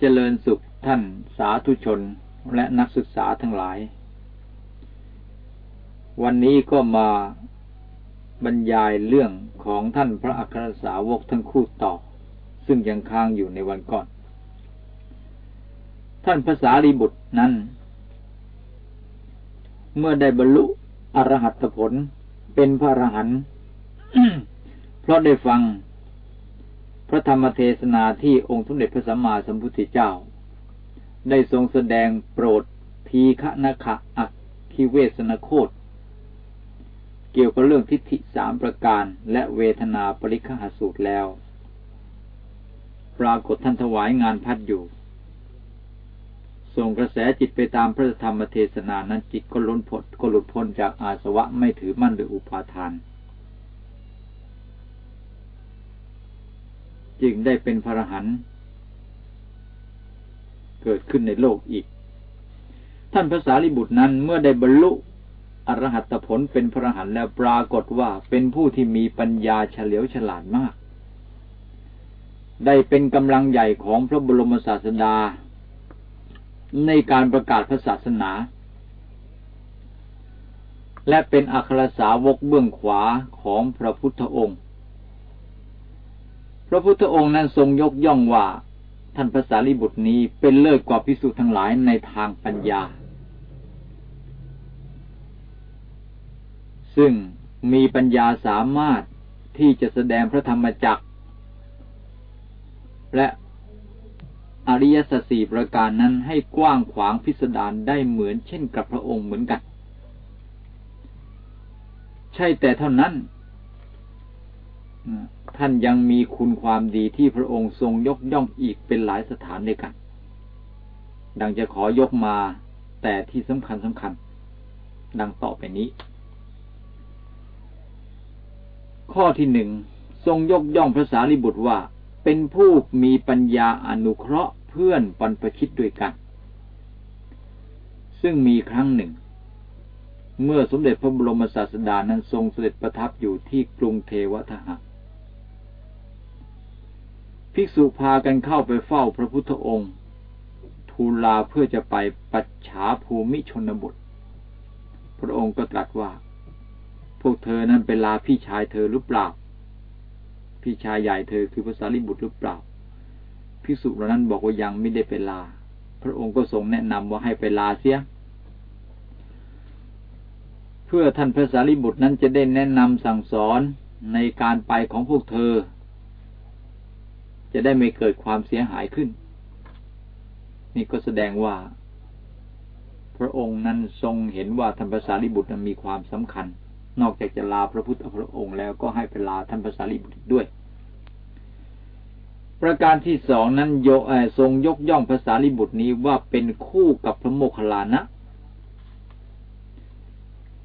เจริญสุขท่านสาธุชนและนักศึกษาทั้งหลาย วันนี้ก็มาบรรยายเรื่องของท่านพระอัครสาวกทั้งคู่ต่อ ซึ่งยังค้างอยู่ในวันก่อน ท่านภาษารีบุตรนั้น เมื่อได้บรรลุอรหัตผลเป็นพระอรหันต์เพราะได้ฟัง พระธรรมเทศนาที่องค์สมเด็จพระสัมมาสัมพุทธเจ้า ได้ทรงแสดงโปรดทีฆนคะอักคิเวสนโคต เกี่ยวกับเรื่องทิฏฐิสามประการและเวทนาปริฆหสูตรแล้ว ปรากฏท่านถวายงานพัดอยู่ส่งกระแสจิตไปตามพระธรรมเทศนานั้นจิตก็ล้นพ้นก็หลุดพ้นจากอาสวะไม่ถือมั่นหรืออุปาทาน จึงได้เป็นพระรหันต์เกิดขึ้นในโลกอีก ท่านพระสารีบุตรนั้นเมื่อได้บรรลุอรหัตผลเป็นพระรหันต์แล้วปรากฏว่าเป็นผู้ที่มีปัญญาเฉลียวฉลาดมาก ได้เป็นกำลังใหญ่ของพระบรมศาสดา ในการประกาศพระศาสนา และเป็นอัครสาวกเบื้องขวาของพระพุทธองค์ พระพุทธองค์นั้นทรงยกย่องว่า ท่านภาษาลิบุตรนี้เป็นเลิศกว่าพิสุทั้งหลายในทางปัญญา ซึ่งมีปัญญาสามารถที่จะแสดงพระธรรมจักร และอริยสัจสี่ประการนั้นให้กว้างขวางพิสดารได้เหมือนเช่นกับพระองค์เหมือนกัน ใช่แต่เท่านั้น ท่านยังมีคุณความดีที่พระองค์ทรงยกย่องอีกเป็นหลายสถานด้วยกัน ดังจะขอยกมาแต่ที่สำคัญสำคัญ ดังต่อไปนี้ ข้อที่หนึ่งทรงยกย่องพระสารีบุตรว่า เป็นผู้มีปัญญาอนุเคราะห์เพื่อนปันประชิดด้วยกัน ซึ่งมีครั้งหนึ่ง เมื่อสมเด็จพระบรมศาสดานั้นทรงเสด็จประทับอยู่ที่กรุงเทวทหะ ภิกษุพากันเข้าไปเฝ้าพระพุทธองค์ทูลลาเพื่อจะไปปัจฉาภูมิชนบท พระองค์ก็ตรัสว่า พวกเธอนั้นเปลาพี่ชายเธอหรือเปล่า พี่ชายใหญ่เธอคือพระสารีบุตรหรือเปล่า ภิกษุเหล่านั้นบอกว่ายังไม่ได้เปลา พระองค์ก็ทรงแนะนำว่าให้ไปลาเสีย เพื่อท่านพระสารีบุตรนั้นจะได้แนะนำสั่งสอนในการไปของพวกเธอ จะได้ไม่เกิดความเสียหายขึ้น นี่ก็แสดงว่า พระองค์นั้นทรงเห็นว่าท่านภาษาลิบุตรมีความสำคัญ นอกจากจะลาพระพุทธพระองค์แล้วก็ให้ไปลาท่านภาษาลิบุตรด้วย ประการที่สองนั้นโยทรงยกย่องภาษาลิบุตรนี้ว่าเป็นคู่กับพระโมคคัลลานะ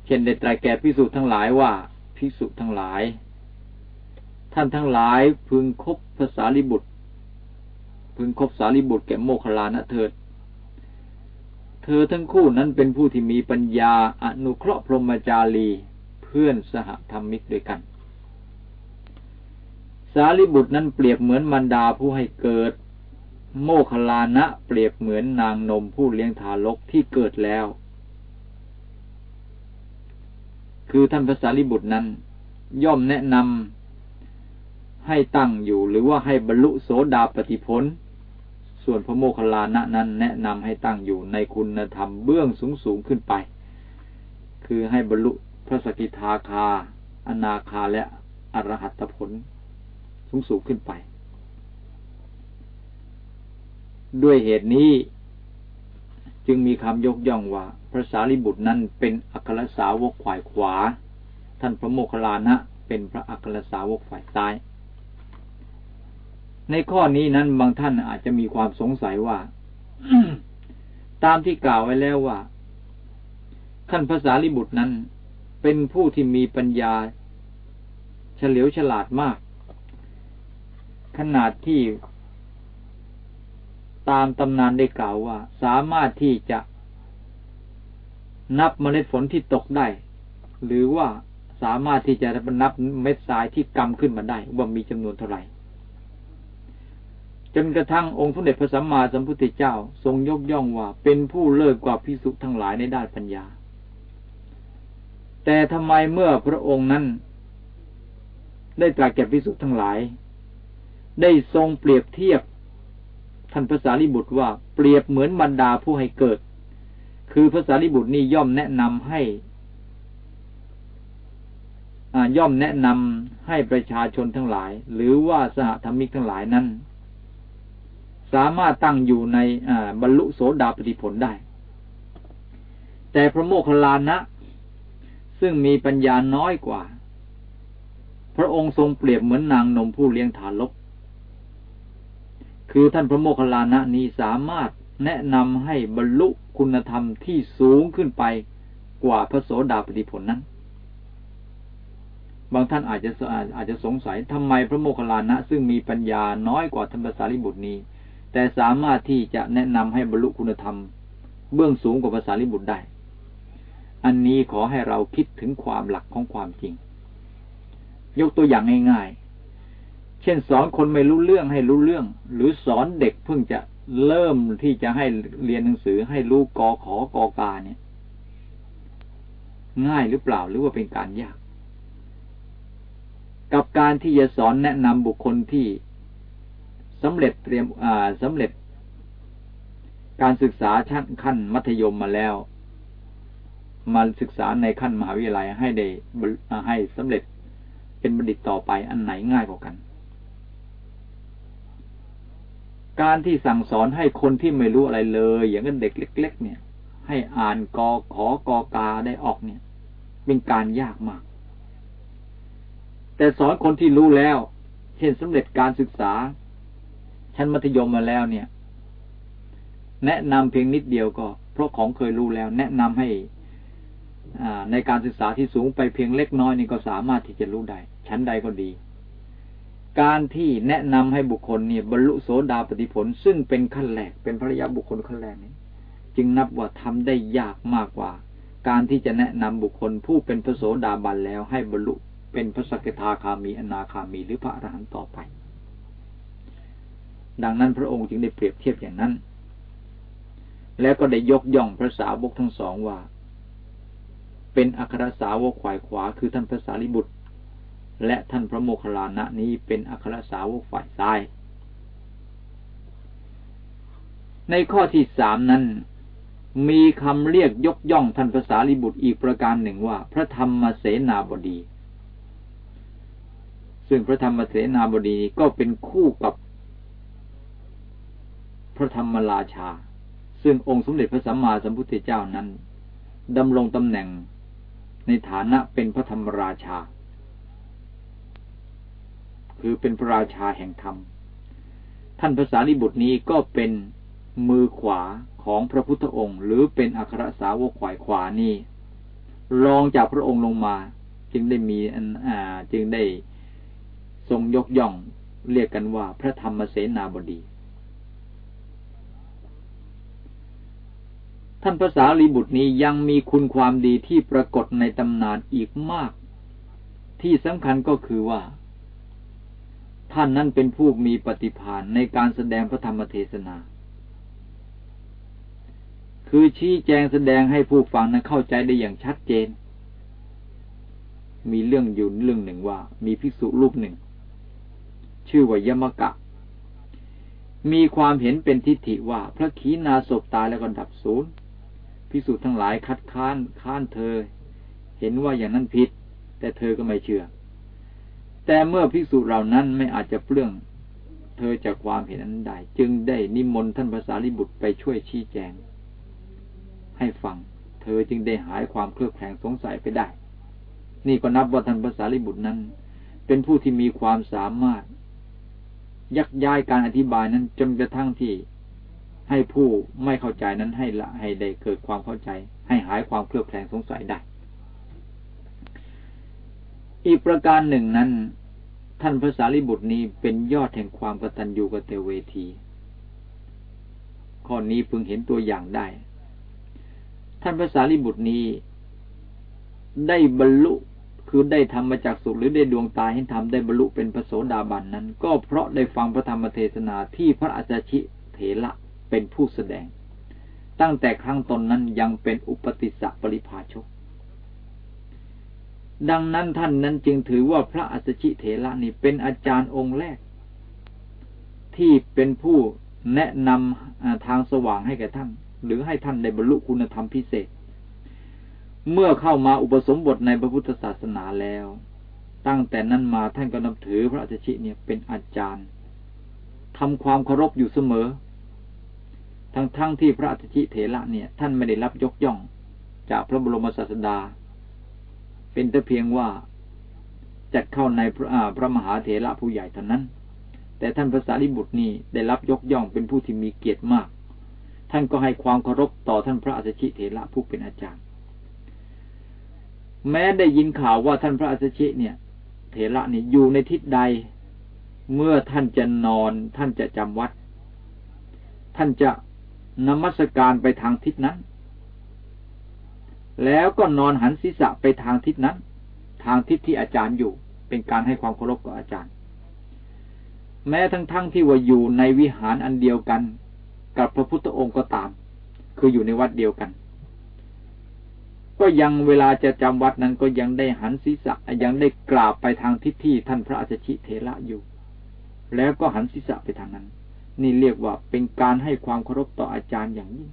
เช่นได้ตรัสแก่พิสุทั้งหลายว่าพิสุทั้งหลาย ท่านทั้งหลายพึงคบภาษาลิบุตร พึงคบสาลิบุตรแก่โมคลานะเถิด เธอทั้งคู่นั้นเป็นผู้ที่มีปัญญาอนุเคราะห์พรหมจารีเพื่อนสหธรรมิกด้วยกัน สารีบุตรนั้นเปรียบเหมือนมันดาผู้ให้เกิด โมคลานะเปรียบเหมือนนางนมผู้เลี้ยงทารกที่เกิดแล้ว คือท่านพระสารีบุตรนั้น ย่อมแนะนำ ให้ตั้งอยู่หรือว่าให้บรรลุโสดาปฏิพลส่วนพระโมคคัลลานะนั้นแนะนำให้ตั้งอยู่ในคุณธรรมเบื้องสูงสูงขึ้นไป คือให้บรรลุพระสกิทาคา อนาคาและอรหัตผลสูงสูงขึ้นไป ด้วยเหตุนี้จึงมีคำยกย่องว่า พระสารีบุตรนั้นเป็นอัครสาวกฝ่ายขวา ท่านพระโมคคัลลานะเป็นพระอัครสาวกฝ่ายซ้าย ในข้อนี้นั้นบางท่านอาจจะมีความสงสัยว่า ตามที่กล่าวไว้แล้วว่า ท่านภาษาลิบุตรนั้น เป็นผู้ที่มีปัญญา เฉลียวฉลาดมาก ขนาดที่ตามตำนานได้กล่าวว่า สามารถที่จะนับเมล็ดฝนที่ตกได้ หรือว่าสามารถที่จะนับเม็ดทรายที่กำขึ้นมาได้ ว่ามีจำนวนเท่าไหร่ จนกระทั่งองค์สมเด็จพระสัมมาสัมพุทธเจ้าทรงยกย่องว่าเป็นผู้เลิศกว่าพิสุทั้งหลายในด้านปัญญา แต่ทำไมเมื่อพระองค์นั้น ได้ตรัสแก่พิสุทั้งหลาย ได้ทรงเปรียบเทียบท่านภาษาลิบุตรว่าเปรียบเหมือนบรรดาผู้ให้เกิด คือภาษาลิบุตรนี่ย่อมแนะนำให้ย่อมแนะนำให้ประชาชนทั้งหลาย หรือว่าสหธรรมิกทั้งหลายนั้น สามารถตั้งอยู่ในบรรลุโสดาปฏิผลได้ แต่พระโมคคัลลานะ ซึ่งมีปัญญาน้อยกว่า พระองค์ทรงเปรียบเหมือนนางนมผู้เลี้ยงทารก คือท่านพระโมคคัลลานะนี้สามารถแนะนำให้บรรลุคุณธรรมที่สูงขึ้นไปกว่าพระโสดาปฏิผลนั้น บางท่านอาจจะอาจจะสงสัยทำไมพระโมคคัลลานะ ซึ่งมีปัญญาน้อยกว่าธรรมสารีบุตรนี้ แต่สามารถที่จะแนะนำให้บรรลุคุณธรรม เบื้องสูงกว่าภาษาลิบุตรได้ อันนี้ขอให้เราคิดถึงความหลักของความจริง ยกตัวอย่างง่ายๆ เช่นสอนคนไม่รู้เรื่องให้รู้เรื่อง หรือสอนเด็กเพิ่งจะเริ่มที่จะให้เรียนหนังสือให้รู้กอขอกอกาเนี่ย ง่ายหรือเปล่าหรือว่าเป็นการยาก กับการที่จะสอนแนะนำบุคคลที่ สำเร็จเตรียมอ่าสำเร็จ การศึกษาชั้นขั้นมัธยมมาแล้ว มาศึกษาในขั้นมหาวิทยาลัยให้ได้ให้สำเร็จเป็นบัณฑิตต่อไปอันไหนง่ายกว่ากัน การที่สั่งสอนให้คนที่ไม่รู้อะไรเลย อย่างเด็กเล็ก ๆ เนี่ย ให้อ่านกอขอกอกาได้ออกเนี่ย เป็นการยากมาก แต่สอนคนที่รู้แล้ว เช่นสำเร็จการศึกษา ชั้นมัธยมมาแล้วเนี่ย แนะนำเพียงนิดเดียวก็ เพราะของเคยรู้แล้ว แนะนำให้ในการศึกษาที่สูงไปเพียงเล็กน้อยนี่ก็สามารถที่จะรู้ได้ ชั้นใดก็ดี การที่แนะนำให้บุคคลเนี่ยบรรลุโสดาปฏิผล ซึ่งเป็นขั้นแรกเป็นภริยาบุคคลขั้นแรกนี้จึงนับว่าทำได้ยากมากกว่า การที่จะแนะนำบุคคลผู้เป็นพระโสดาบันแล้วให้บรรลุเป็นพระสกทาคามีอนาคามีหรือพระอรหันต์ต่อไป ดังนั้นพระองค์จึงได้เปรียบเทียบอย่างนั้น แล้วก็ได้ยกย่องพระสาวกทั้งสองว่า เป็นอัครสาวกขวายขวาคือท่านพระสารีบุตร และท่านพระโมคคัลลานะนี้เป็นอัครสาวกฝ่ายซ้าย ในข้อที่สามนั้นมีคำเรียกยกย่องท่านภาษาลิบุตรอีกประการหนึ่งว่า พระธรรมเสนาบดี ซึ่งพระธรรมเสนาบดีก็เป็นคู่กับ ระธรรมราชา ซึ่งองค์สมเด็จพระสัมมาสัมพุทธเจ้านั้นดำรงตำแหน่งในฐานะเป็นพระธรรมราชา คือเป็นพระราชาแห่งธรรม ท่านภาษาลิบุตรนี้ก็เป็นมือขวาของพระพุทธองค์ หรือเป็นอัครสาวกขวายขวานี่รองจากพระองค์ลงมา จึงได้มีอ่า จึงได้ทรงยกย่อง เรียกกันว่าพระธรรมเสนาบดี ท่านภาษาลีบุตรนี้ยังมีคุณความดีที่ปรากฏในตำนานอีกมาก ที่สำคัญก็คือว่า ท่านนั้นเป็นผู้มีปฏิภาณในการแสดงพระธรรมเทศนา คือชี้แจงแสดงให้ผู้ฟังนั้นเข้าใจได้อย่างชัดเจน มีเรื่องอยู่เรื่องหนึ่งว่า มีภิกษุรูปหนึ่ง ชื่อว่ายมกะมีความเห็นเป็นทิฏฐิว่าพระขีณาศพตายแล้วก็ดับศูนย์ พิสูจน์ทั้งหลายคัดค้านค้านเธอ เห็นว่าอย่างนั้นผิด แต่เธอก็ไม่เชื่อ แต่เมื่อพิสูจน์เหล่านั้นไม่อาจจะเปลื้อง เธอจากความเห็นนั้นได้ จึงได้นิมนต์ท่านภาษาลิบุตรไปช่วยชี้แจง ให้ฟัง เธอจึงได้หายความเครือบแคลงสงสัยไปได้ นี่ก็นับว่าท่านภาษาลิบุตรนั้น เป็นผู้ที่มีความสามารถ ยักย้ายการอธิบายนั้นจนกระทั่งที่ ให้ผู้ไม่เข้าใจนั้นให้ละให้ได้เกิดความเข้าใจ ให้หายความเคลือบแคลงสงสัยได้ อีกประการหนึ่งนั้น ท่านพระสารีบุตรนี้เป็นยอดแห่งความกตัญญูกตเวที ข้อนี้พึงเห็นตัวอย่างได้ ท่านพระสารีบุตรนี้ ได้บรรลุคือได้ทำมาจากสุขหรือได้ดวงตาให้ทำได้บรรลุเป็นพระโสดาบันนั้น ก็เพราะได้ฟังพระธรรมเทศนาที่พระอาจารชิเถระ เป็นผู้แสดง ตั้งแต่ครั้งตนนั้นยังเป็นอุปติสสะปริภาชก ดังนั้นท่านนั้นจึงถือว่าพระอัสชิเถระนี่เป็นอาจารย์องค์แรก ที่เป็นผู้แนะนำทางสว่างให้แก่ท่าน หรือให้ท่านได้บรรลุคุณธรรมพิเศษ เมื่อเข้ามาอุปสมบทในพระพุทธศาสนาแล้ว ตั้งแต่นั้นมาท่านก็นับถือพระอาจชิเนี่ยเป็นอาจารย์ทำความเคารพอยู่เสมอ ทั้งทั้งที่พระอาจชิเถระเนี่ย ท่านไม่ได้รับยกย่อง จากพระบรมศาสดา เป็นแต่เพียงว่าจัดเข้าในพระพระมหาเถระผู้ใหญ่เท่านั้น แต่ท่านพระสารีบุตรนี่ได้รับยกย่องเป็นผู้ที่มีเกียรติมาก ท่านก็ให้ความเคารพต่อท่านพระอาจชิเถระผู้เป็นอาจารย์ แม้ได้ยินข่าวว่าท่านพระอัสชิเนี่ย เถระนี่อยู่ในทิศใด เมื่อท่านจะนอน ท่านจะจำวัด ท่านจะ นมัสการไปทางทิศนั้น แล้วก็นอนหันศีรษะไปทางทิศนั้น ทางทิศที่อาจารย์อยู่ เป็นการให้ความเคารพกับอาจารย์ แม้ทั้งๆทที่ว่าอยู่ในวิหารอันเดียวกัน กับพระพุทธองค์ก็ตาม คืออยู่ในวัดเดียวกัน ก็ยังเวลาจะจำวัดนั้นก็ยังได้หันศีรษะยังได้กราบไปทางทิศที่ท่านพระอาจชิเทระอยู่ แล้วก็หันศีรษะไปทางนั้น นี่เรียกว่าเป็นการให้ความเคารพต่ออาจารย์อย่างยิ่ง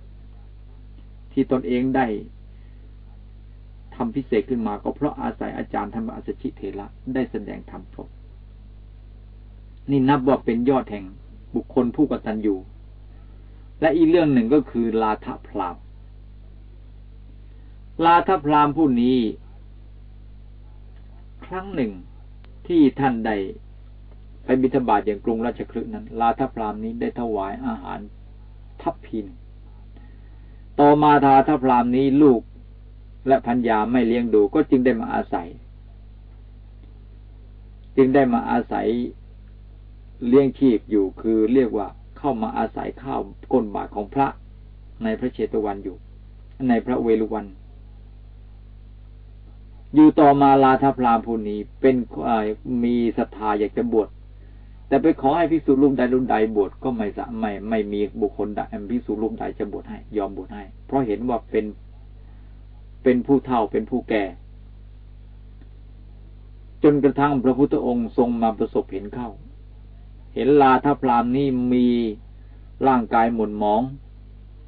ที่ตนเองได้ทำพิเศษขึ้นมาก็เพราะอาศัยอาจารย์ธรรมอาจชิเทระได้แสดงธรรมครบนี่นับว่าเป็นยอดแห่งบุคคลผู้กตัญญูและอีกเรื่องหนึ่งก็คือลาทพรามลาทพรามผู้นี้ ครั้งหนึ่งที่ท่านได้ ไปบิณฑบาตอย่างกรุงราชคลึนั้น ลาทพรามนี้ได้ถวายอาหารทัพพิน ต่อมาทาทพรามนี้ลูกและพัญญาไม่เลี้ยงดูก็จึงได้มาอาศัย จึงได้มาอาศัยเลี้ยงชีพอยู่คือเรียกว่าเข้ามาอาศัยข้าวก้นบาทของพระในพระเชตวันอยู่ ในพระเวรุวัน อยู่ต่อมาลาทพรามผู้นี้เป็นมีศรัทธาอยากจะบวช แต่ไปขอให้พิสูจน์รูปใดรูปใดบวชก็ไม่สะไม่ไม่มีบุคคลใดพิสูจน์รูปใดจะบวชให้ ยอมบวชให้ เพราะเห็นว่าเป็นเป็นผู้เฒ่าเป็นผู้แก่ จนกระทั่งพระพุทธองค์ทรงมาประสบเห็นเข้า เห็นลาทพรามนี้มีร่างกายหมุนหมอง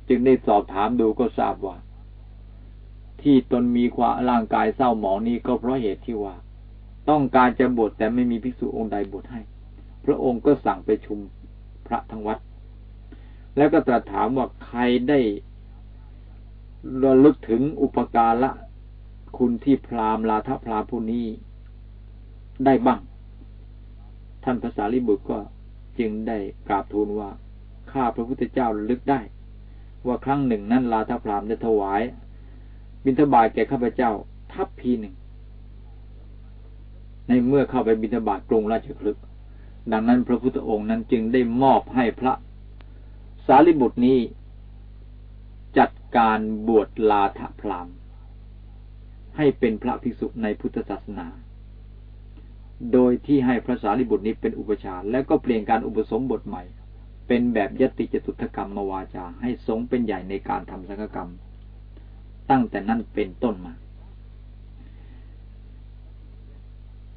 จึงได้สอบถามดูก็ทราบว่า ที่ตนมีความร่างกายเศร้าหมองนี้ก็เพราะเหตุที่ว่า ต้องการจะบวชแต่ไม่มีภิกษุองค์ใดบวชให้ พระองค์ก็สั่งไปชุมพระทั้งวัด แล้วก็ตรัสถามว่าใครได้ระลึกถึงอุปการะคุณที่พราหมณ์ลาทพราผู้นี้ได้บ้าง ท่านภาษาลิบุตรก็จึงได้กราบทูลว่า ข้าพระพุทธเจ้าระลึกได้ ว่าครั้งหนึ่งนั้นลาทพรามได้ถวาย บิณฑบาตแก่ข้าพเจ้า ทัพพีหนึ่ง ในเมื่อเข้าไปบิณฑบาตกรุงราชคลึก ดังนั้นพระพุทธองค์นั้นจึงได้มอบให้พระ สารีบุตรนี้ จัดการบวชลาทพรามให้เป็นพระภิกษุในพุทธศาสนา โดยที่ให้พระสารีบุตรนี้เป็นอุปชาและก็เปลี่ยนการอุปสมบทใหม่ เป็นแบบยติจตุถกรรมมาวาจาให้สงเป็นใหญ่ในการทำสังฆกรรม ตั้งแต่นั้นเป็นต้นมา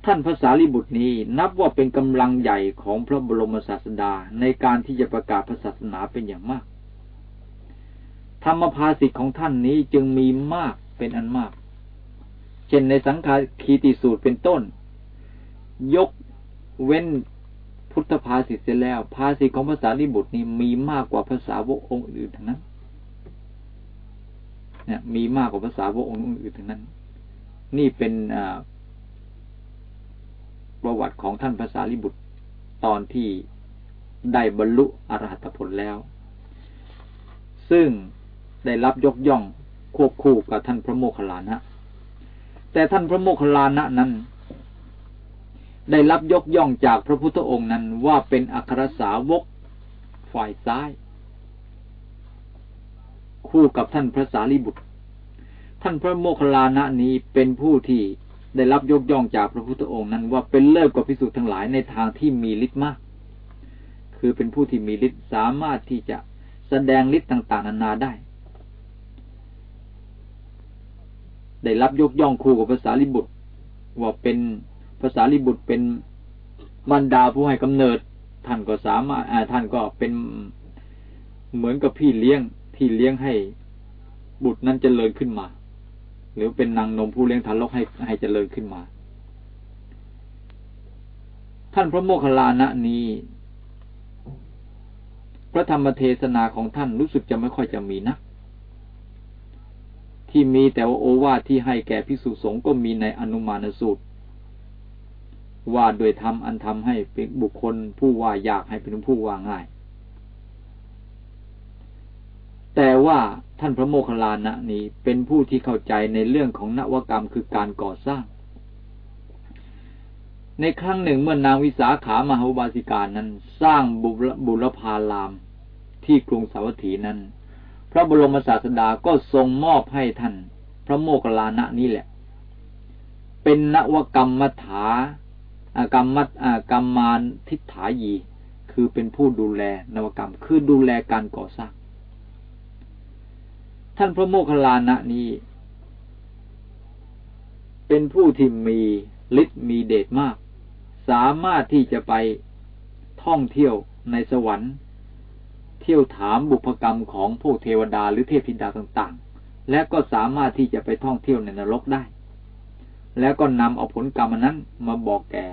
ท่านภาษาลิบุตรนี้นับว่าเป็นกำลังใหญ่ของพระบรมศาสดาในการที่จะประกาศพระศาสนาเป็นอย่างมาก ธรรมภาสิทธิ์ของท่านนี้จึงมีมากเป็นอันมาก เช่นในสังฆาคีติสูตรเป็นต้น ยกเว้นพุทธภาสิทธิ์เสร็จแล้ว ภาสิทธิ์ของภาษาลิบุตรนี้มีมากกว่าภาษาวกองค์อื่นทั้งนั้นเนี่ยมีมากกว่าภาษาวกองค์อื่นทั้งนั้น นี่เป็นอ่า ประวัติของท่านภาษาลิบุตร ตอนที่ได้บรรลุอรหัตผลแล้ว ซึ่งได้รับยกย่องควบคู่กับท่านพระโมคคัลลานะ แต่ท่านพระโมคคัลลานะนั้น ได้รับยกย่องจากพระพุทธองค์นั้นว่าเป็นอัครสาวกฝ่ายซ้าย คู่กับท่านพระสารีบุตร ท่านพระโมคคัลลานะนี้เป็นผู้ที่ ได้รับยกย่องจากพระพุทธองค์นั้นว่าเป็นเลิศกว่าพิสุทั้งหลายในทางที่มีฤทธิ์มาก คือเป็นผู้ที่มีฤทธิ์สามารถที่จะแสดงฤทธิ์ต่าง ๆ นานาได้ ได้รับยกย่องคู่กับภาษาลิบุตร ว่าเป็นภาษาลิบุตรเป็นบรรดาผู้ให้กำเนิด ท่านก็สามารถท่านก็เป็นเหมือนกับพี่เลี้ยงที่เลี้ยงให้บุตรนั้นจเจริญขึ้นมา หรือเป็นนางนมผู้เลี้ยงทารกให้ให้เจริญขึ้นมา ท่านพระโมคคัลลานะนี้ พระธรรมเทศนาของท่านรู้สึกจะไม่ค่อยจะมีนะที่มีแต่ว่าโอวาทที่ให้แก่พิสุสงฆ์ก็มีในอนุมานสูตร ว่าโดยธรรมอันทำให้เป็นบุคคลผู้ว่าอยากให้เป็นผู้ว่าง่าย แต่ว่าท่านพระโมคคัลลานะนี้เป็นผู้ที่เข้าใจในเรื่องของนวกรรมคือการก่อสร้าง ในครั้งหนึ่งเมื่อนางวิสาขามหาบาสิกานั้น สร้างบุรพาราม ที่กรุงสาวัตถีนั้น พระบรมศาสดาก็ทรงมอบให้ท่าน พระโมคคัลลานะนี้แหละ เป็นนวกรรมมัฐากรรมมักรรมมานทิฏฐายี คือเป็นผู้ดูแลนวกรรม คือดูแลการก่อสร้าง ท่านพระโมคคัลลานะนี้ เป็นผู้ที่มีฤทธิ์มีเดชมาก สามารถที่จะไปท่องเที่ยวในสวรรค์ เที่ยวถามบุพกรรมของพวกเทวดาหรือเทพธิดาต่างๆ และก็สามารถที่จะไปท่องเที่ยวในนรกได้ แล้วก็นำเอาผลกรรมนั้นมาบอกแก่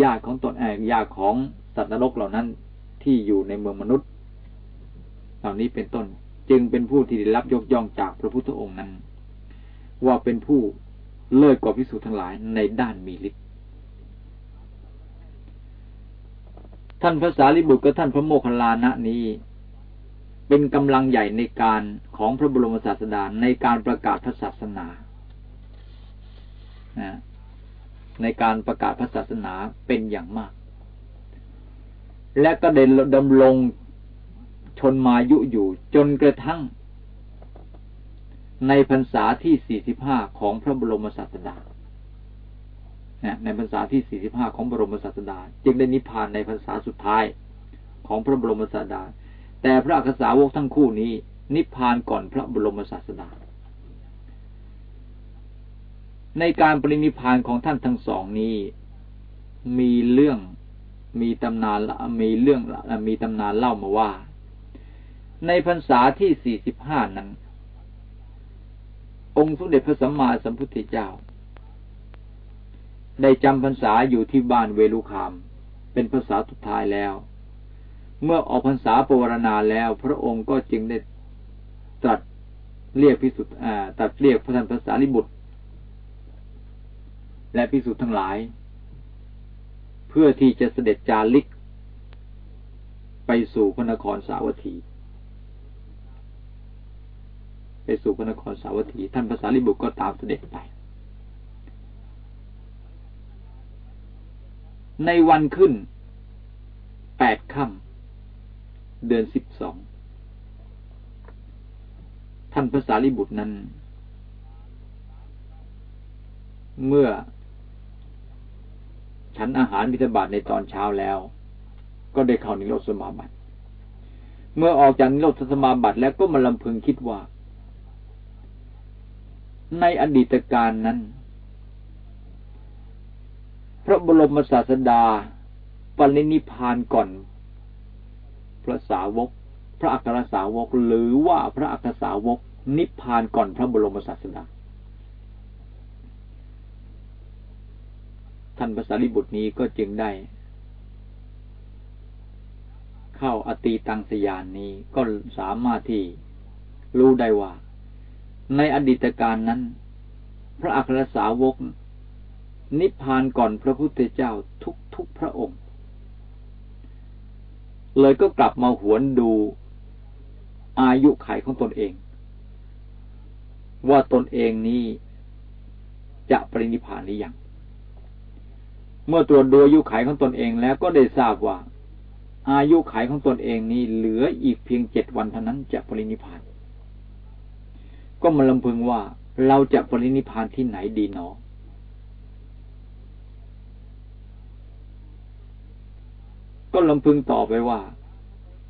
ญาติของตนเองญาติของสัตว์นรกเหล่านั้นที่อยู่ในเมืองมนุษย์ เหล่านี้เป็นต้น จึงเป็นผู้ที่ได้รับยกย่องจากพระพุทธองค์นั้น ว่าเป็นผู้เลิศกว่าพิสูจน์ทั้งหลายในด้านมีฤทธิ์ท่านพระสารีบุตรกับท่านพระโมคคัลลานะนี้ เป็นกำลังใหญ่ในการของพระบรมศาสดาในการประกาศพระศาสนาในการประกาศพระศาสนาเป็นอย่างมาก และก็ได้ดำรง ชนมายุอยู่จนกระทั่ง ในพรรษาที่ 45 ของพระบรมศาสดาในพรรษาที่ 45 ของบรมศาสดา จึงได้นิพพานในพรรษาสุดท้ายของพระบรมศาสดา แต่พระอักษาวกทั้งคู่นี้ นิพพานก่อนพระบรมศาสดา ในการปรินิพพานของท่านทั้งสองนี้ มีเรื่องมีตำนานมีเรื่องมีตำนานเล่ามาว่า ในพรรษาที่สี่สิบห้านั้น องค์สมเด็จพระสัมมาสัมพุทธเจ้า ได้จำพรรษาอยู่ที่บ้านเวลุคาม เป็นภาษาสุดท้ายแล้ว เมื่อออกพรรษาปวารณาแล้ว พระองค์ก็จึงได้ตรัสเรียกพิสุทธิ์ตัดเรียกพระท่านภาษาลิบุตร และพิสุทธิ์ทั้งหลาย เพื่อที่จะเสด็จจาริก ไปสู่พระนครสาวัตถี ไปสู่พระนครสาวัตถี ท่านภาษาลิบุตรก็ตามเสด็จไป ในวันขึ้นแปดค่ำเดือนสิบสอง ท่านภาษาลิบุตรนั้น เมื่อ ฉันอาหารมิถบาทในตอนเช้าแล้ว ก็ได้เข้านิโรธสมาบัติเมื่อออกจากนิโรธสมาบัติแล้วก็มาลำพึงคิดว่า ในอดีตการนั้น พระบรมศาสดาปรินิพานก่อน พระสาวก พระอัครสาวกหรือว่าพระอัครสาวกนิพพานก่อนพระบรมศาสดาท่านภาษาลิบุตรนี้ก็จึงได้ เข้าอตีตังสยานนี้ก็สามารถที่รู้ได้ว่า ในอดีตการนั้น พระอัครสาวก นิพพานก่อนพระพุทธเจ้าทุกทุกพระองค์ เลยก็กลับมาหวนดูอายุไขของตนเอง ว่าตนเองนี้จะปรินิพพานหรือยัง เมื่อตรวจดูอายุไขของตนเองแล้วก็ได้ทราบว่า อายุไขของตนเองนี้เหลืออีกเพียงเจ็ดวันเท่านั้นจะปรินิพพาน ก็มาลำพึงว่าเราจะปรินิพานที่ไหนดีหนอ ก็ลำพึงต่อไปว่า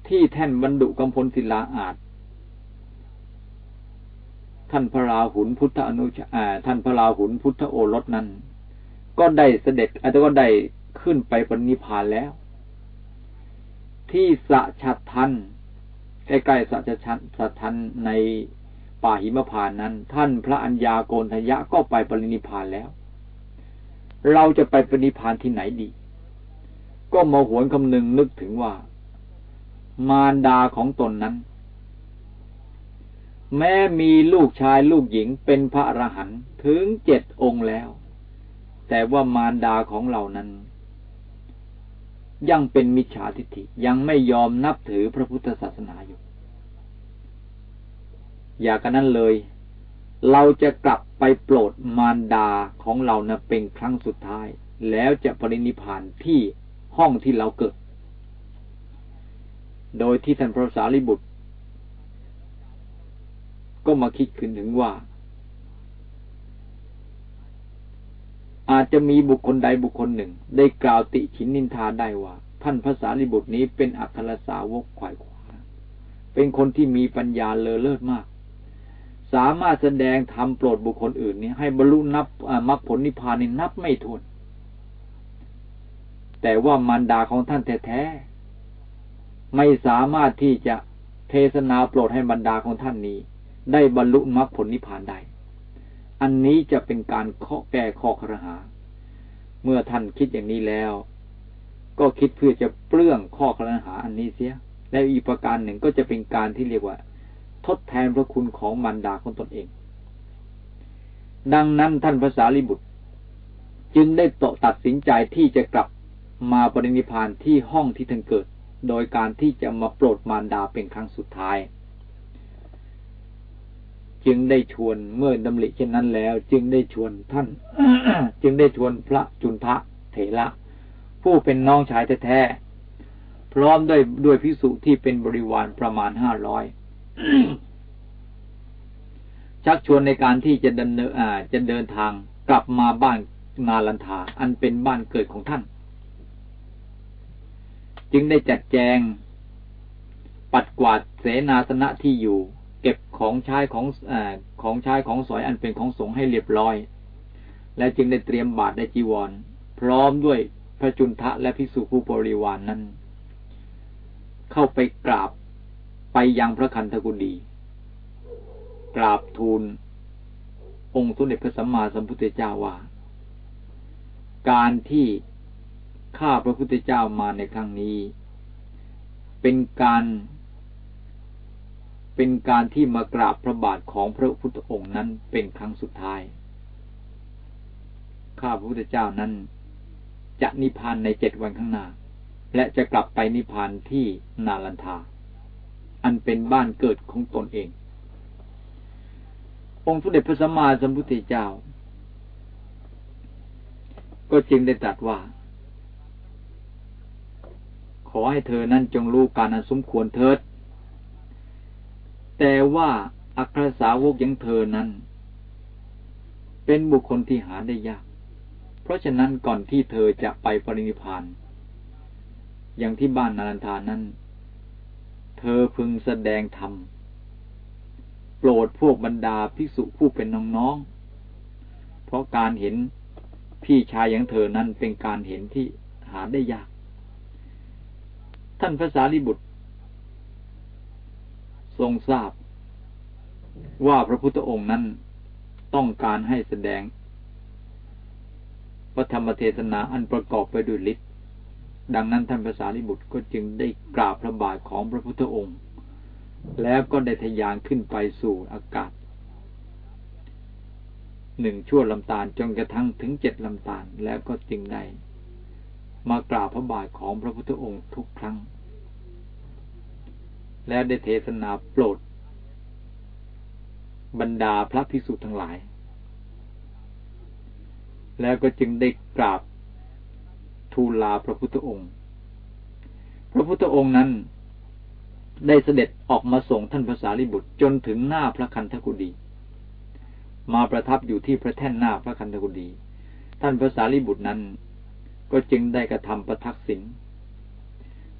ที่แท่นบรรดุกำพลศิลาอาจ ท่านพระราหุลพุทธอนุชาท่านพระราหุลพุทธโอรสนั้น ก็ได้เสด็จอาจจะก็ได้ขึ้นไปปรินิพานแล้ว ที่สะชัดทันใกล้ๆสัจชันสัทันใน ป่าหิมพานนั้น ท่านพระอัญญาโกนทยะก็ไปปรินิพานแล้ว เราจะไปปรินิพานที่ไหนดี ก็มาหวนคำนึงนึกถึงว่า มารดาของตนนั้น แม้มีลูกชายลูกหญิงเป็นพระอรหันต์ถึงเจ็ดองค์แล้ว แต่ว่ามารดาของเรานั้น ยังเป็นมิจฉาทิฏฐิยังไม่ยอมนับถือพระพุทธศาสนาอยู่ อย่ากันนั้นเลย เราจะกลับไปโปรดมารดาของเรานะเป็นครั้งสุดท้าย แล้วจะปรินิพานที่ห้องที่เราเกิด โดยที่ท่านพระสารีบุตร ก็มาคิดขึ้นถึงว่า อาจจะมีบุคคลใดบุคคลหนึ่ง ได้กล่าวติฉินนินทาได้ว่า ท่านภาษาลิบุตรนี้เป็นอัครสาวกขวายขวาเป็นคนที่มีปัญญาเลอเลิศมาก สามารถแสดงทำโปรดบุคคลอื่นนี้ให้บรรลุนับมรรคผลนิพพานนี่นับไม่ถ้วน แต่ว่ามารดาของท่านแท้ๆไม่สามารถที่จะเทศนาโปรดให้บรรดาของท่านนี้ ได้บรรลุมรรคผลนิพพานได้ อันนี้จะเป็นการข้อแก้ข้อครหา เมื่อท่านคิดอย่างนี้แล้ว ก็คิดเพื่อจะเปลื้องข้อครหาอันนี้เสีย และอีกประการหนึ่งก็จะเป็นการที่เรียกว่า ทดแทนพระคุณของมารดาของตนเอง ดังนั้นท่านภาษาลิบุตร จึงได้ตตัดสินใจที่จะกลับมาปรินิพานที่ห้องที่ท่านเกิด โดยการที่จะมาโปรดมารดาเป็นครั้งสุดท้าย จึงได้ชวนเมื่อดำริเช่นนั้นแล้ว จึงได้ชวนท่าน จึงได้ชวนพระจุนทะเถระผู้เป็นน้องชายแท้ๆพร้อมด้วยด้วยพิสุที่เป็นบริวารประมาณห้าร้อย ชักชวนในการที่จะดำเนินจะเดินทางกลับมาบ้านนาลันทาอันเป็นบ้านเกิดของท่าน จึงได้จัดแจง ปัดกวาดเสนาสนะที่อยู่ เก็บของใช้ของอของใช้ของสอยอันเป็นของสงฆ์ให้เรียบร้อย และจึงได้เตรียมบาตรได้จีวร พร้อมด้วยพระจุนทะและพิสุผู้บริวารนนั้น เข้าไปกราบ ยังพระคันธกุฎีกราบทูล องค์สมเด็จพระสัมมาสัมพุทธเจ้าว่า การที่ข้าพระพุทธเจ้ามาในครั้งนี้ เป็นการเป็นการที่มากราบพระบาทของพระพุทธองค์นั้นเป็นครั้งสุดท้าย ข้าพระพุทธเจ้านั้น จะนิพพานในเจ็ดวันข้างหน้า และจะกลับไปนิพพานที่นาลันทา อันเป็นบ้านเกิดของตนเอง องค์สมเด็จพระสัมมาสัมพุทธเจ้า ก็จึงได้ตรัสว่า ขอให้เธอนั้นจงรู้การอันสมควรเถิด แต่ว่าอัครสาวกอย่างเธอนั้น เป็นบุคคลที่หาได้ยาก เพราะฉะนั้นก่อนที่เธอจะไปปรินิพาน อย่างที่บ้านนารันทานั้น เธอพึงแสดงธรรม โปรดพวกบรรดาภิกษุผู้เป็นน้องๆ เพราะการเห็นพี่ชายอย่างเธอนั้นเป็นการเห็นที่หาได้ยาก ท่านภาษาลิบุตร ทรงทราบ ว่าพระพุทธองค์นั้นต้องการให้แสดงพระธรรมเทศนาอันประกอบไปด้วยฤทธิ์ ดังนั้นท่านภาษาลิบุตรก็จึงได้กราบพระบาทของพระพุทธองค์ แล้วก็ได้ทะยานขึ้นไปสู่อากาศหนึ่งชั่วลำตาลจนกระทั่งถึงเจ็ดลำตาลแล้วก็จึงได้มากราบพระบาทของพระพุทธองค์ทุกครั้ง แล้วได้เทศนาโปรด บรรดาพระภิกษุทั้งหลาย แล้วก็จึงได้กราบ ทูลลาพระพุทธองค์ พระพุทธองค์นั้นได้เสด็จออกมาส่งท่านภาษาลิบุตรจนถึงหน้าพระคันธกุฎีมาประทับอยู่ที่พระแท่นหน้าพระคันธกุฎีท่านพระสารีบุตรนั้น ก็จึงได้กระทำประทักษิณ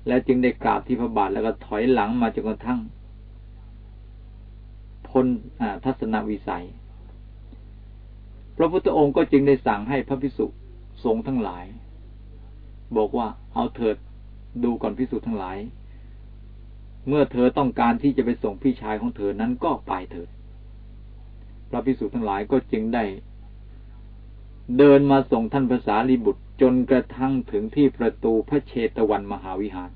และจึงได้กราบที่พระบาทแล้วก็ถอยหลังมาจนกระทั่งพ้นทัศนวิสัย พระพุทธองค์ก็จึงได้สั่งให้พระพิสุสงฆ์ทั้งหลาย บอกว่าเอาเถิดดูก่อนพิสุทั้งหลาย เมื่อเธอต้องการที่จะไปส่งพี่ชายของเธอนั้นก็ไปเถิด พระพิสุทั้งหลายก็จึงได้ เดินมาส่งท่านภาษาลีบุตรจนกระทั่งถึงที่ประตูพระเชตวันมหาวิหาร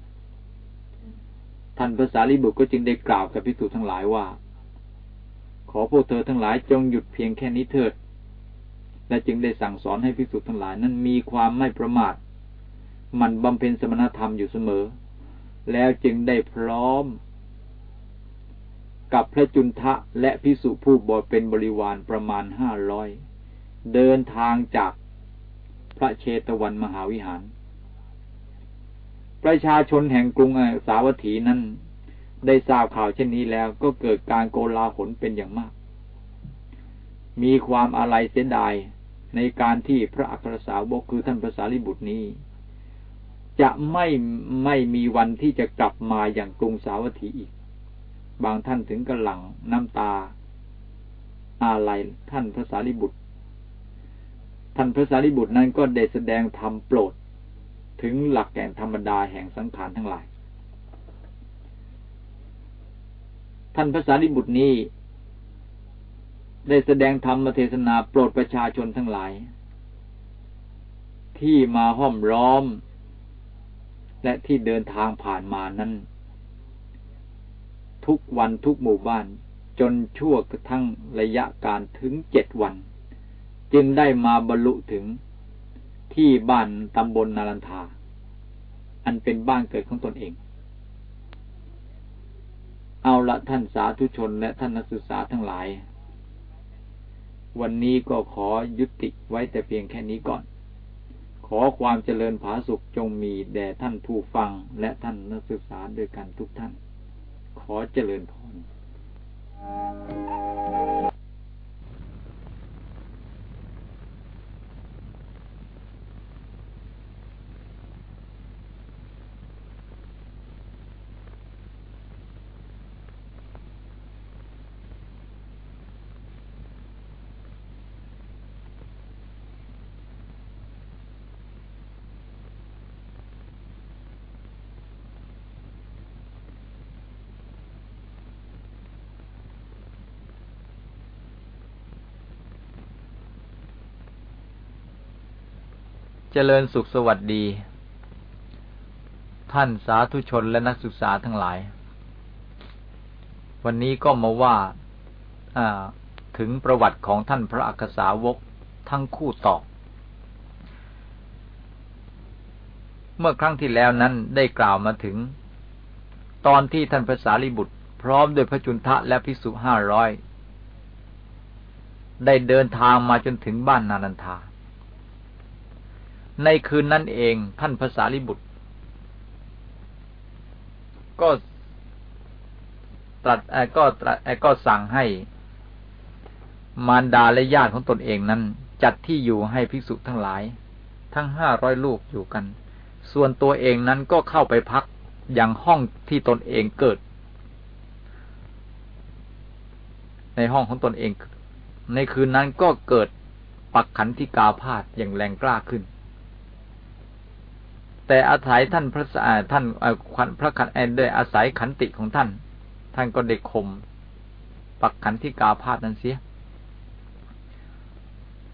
ท่านภาษาลีบุตรก็จึงได้กล่าวกับพิสุทั้งหลายว่า ขอพวกเธอทั้งหลายจงหยุดเพียงแค่นี้เถิดและจึงได้สั่งสอนให้พิสุทั้งหลายนั้นมีความไม่ประมาท มันบำเพ็ญสมณธรรมอยู่เสมอ แล้วจึงได้พร้อม กับพระจุนทะและพิสุผู้บดเป็นบริวารประมาณห้าร้อยเดินทางจากพระเชตวันมหาวิหาร ประชาชนแห่งกรุงสาวัตถีนั้น ได้ทราบข่าวเช่นนี้แล้วก็เกิดการโกลาหลเป็นอย่างมาก มีความอาลัยเสียดายในการที่พระอัครสาวกคือท่านพระสารีบุตรนี้ จะไม่ไม่มีวันที่จะกลับมาอย่างกรุงสาวัตถีอีก บางท่านถึงกระหลังน้ำตา อาลัยท่านพระสารีบุตร ท่านพระสารีบุตรนั้นก็ได้แสดงธรรมโปรด ถึงหลักแก่นธรรมดาแห่งสังขารทั้งหลาย ท่านพระสารีบุตรนี้ ได้แสดงธรรมเทศนาโปรดประชาชนทั้งหลาย ที่มาห้อมร้อม และที่เดินทางผ่านมานั้น ทุกวันทุกหมู่บ้าน จนชั่วกระทั่งระยะการถึงเจ็ดวัน จึงได้มาบรรลุถึงที่บ้านตำบลนารันทา อันเป็นบ้านเกิดของตนเอง เอาละท่านสาธุชนและท่านนักศึกษาทั้งหลาย วันนี้ก็ขอยุติไว้แต่เพียงแค่นี้ก่อน อความเจริญผาสุขจงมีแด่ท่านผู้ฟังและท่านนักศึกษาด้วยกันทุกท่าน ขอเจริญพร เจริญสุขสวัสดี ท่านสาธุชนและนักศึกษาทั้งหลาย วันนี้ก็มาว่าถึงประวัติของท่านพระอักษาวกทั้งคู่ต่อ เมื่อครั้งที่แล้วนั้นได้กล่าวมาถึง ตอนที่ท่านพระสารีบุตร พร้อมด้วยพระจุนทะและพิสุห้าร้อยได้เดินทางมาจนถึงบ้านนานันทา ในคืนนั้นเองท่านภาษาลิบุตร ก็ตรัสก็ตรัสก็สั่งให้ มารดาและญาติของตนเองนั้น จัดที่อยู่ให้ภิกษุทั้งหลาย ทั้งห้าร้อยลูกอยู่กัน ส่วนตัวเองนั้นก็เข้าไปพักอย่างห้องที่ตนเองเกิด ในห้องของตนเอง ในคืนนั้นก็เกิดปักขันที่กาพาดอย่างแรงกล้าขึ้น แต่อาศัยท่านพระท่านพระขันแอนด้วยอาศัยขันติของท่าน ท่านก็ได้ข่มปักขันที่กาพาดนั้นเสีย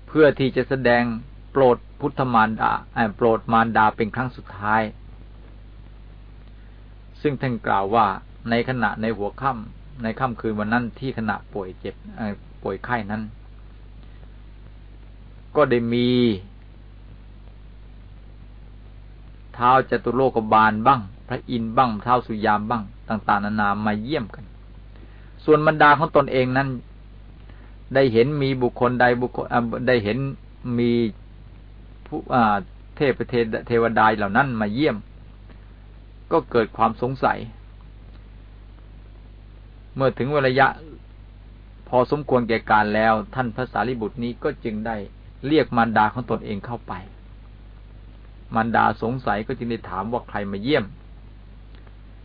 เพื่อที่จะแสดงโปรดพุทธมารดาโปรดมารดาเป็นครั้งสุดท้าย ซึ่งท่านกล่าวว่าในขณะในหัวค่ำในค่ำคืนวันนั้นที่ขณะป่วยเจ็บป่วยไข้นั้น ก็ได้มี ท้าจตุโลกบาลบ้าง พระอินทร์บ้างเท้าสุยามบ้าง ต่างๆนานามาเยี่ยมกัน ส่วนบรรดาของตนเองนั้น ได้เห็นมีบุคคลใดบุคคลได้เห็นมีผู้เทพเทวดาเหล่านั้นมาเยี่ยม ก็เกิดความสงสัย เมื่อถึงเวลาพอสมควรแก่การแล้ว ท่านพระสารีบุตรนี้ก็จึงได้เรียกมารดาของตนเองเข้าไป มารดาสงสัยก็จึงได้ถามว่าใครมาเยี่ยม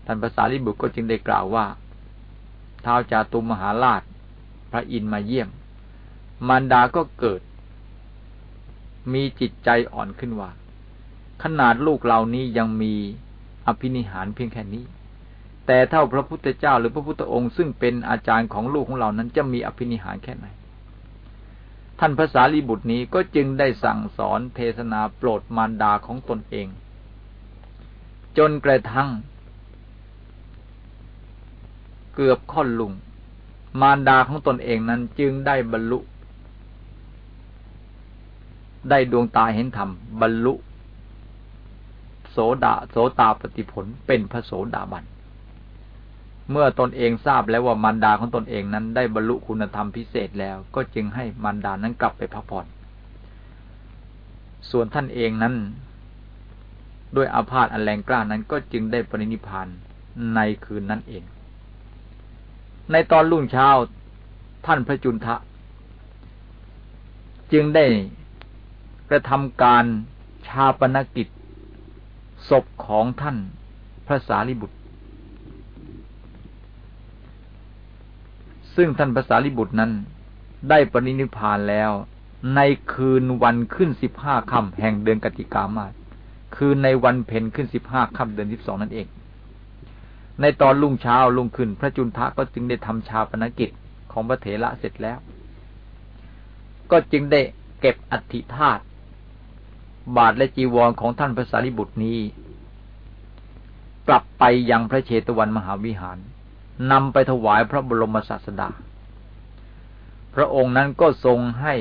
ท่านพระสารีบุตรก็จึงได้กล่าวว่าท้าวจาตุมมหาราช พระอินมาเยี่ยม มารดาก็เกิด มีจิตใจอ่อนขึ้นว่า ขนาดลูกเหล่านี้ยังมีอภินิหารเพียงแค่นี้ แต่เท่าพระพุทธเจ้าหรือพระพุทธองค์ซึ่งเป็นอาจารย์ของลูกของเรานั้นจะมีอภินิหารแค่ไหน ท่านภาษาลีบุตรนี้ก็จึงได้สั่งสอนเทศนาโปรดมารดาของตนเอง จนกระทั่ง เกือบค่อนลุง มารดาของตนเองนั้นจึงได้บรรลุ ได้ดวงตาเห็นธรรม บรรลุ โสดาโสตาปฏิผลเป็นพระโสดาบัน เมื่อตนเองทราบแล้วว่ามารดาของตนเองนั้นได้บรรลุคุณธรรมพิเศษแล้ว ก็จึงให้มารดานั้นกลับไปพักผ่อน ส่วนท่านเองนั้น ด้วยอาพาธอันแรงกล้านั้นก็จึงได้ปรินิพานในคืนนั้นเอง ในตอนรุ่งเช้าท่านพระจุนทะ จึงได้กระทำการชาปนกิจศพของท่านพระสารีบุตร ซึ่งท่านภาษาลิบุตรนั้น ได้ปรินิพานแล้ว ในคืนวันขึ้นสิบห้าค่ำแห่งเดือนกติกามาคือในวันเพ็ญขึ้นสิบห้าค่ำเดือนสิบสองนั่นเอง ในตอนลุ่งเช้าลุ่งขึ้น พระจุนทะก็จึงได้ทำชาปนกิจของพระเถระเสร็จแล้ว ก็จึงได้เก็บอัฐิธาตุบาทและจีวรของท่านพระสารีบุตรนี้ กลับไปยังพระเชตวันมหาวิหาร นำไปถวายพระบรมศาสดา พระองค์นั้นก็ทรงให้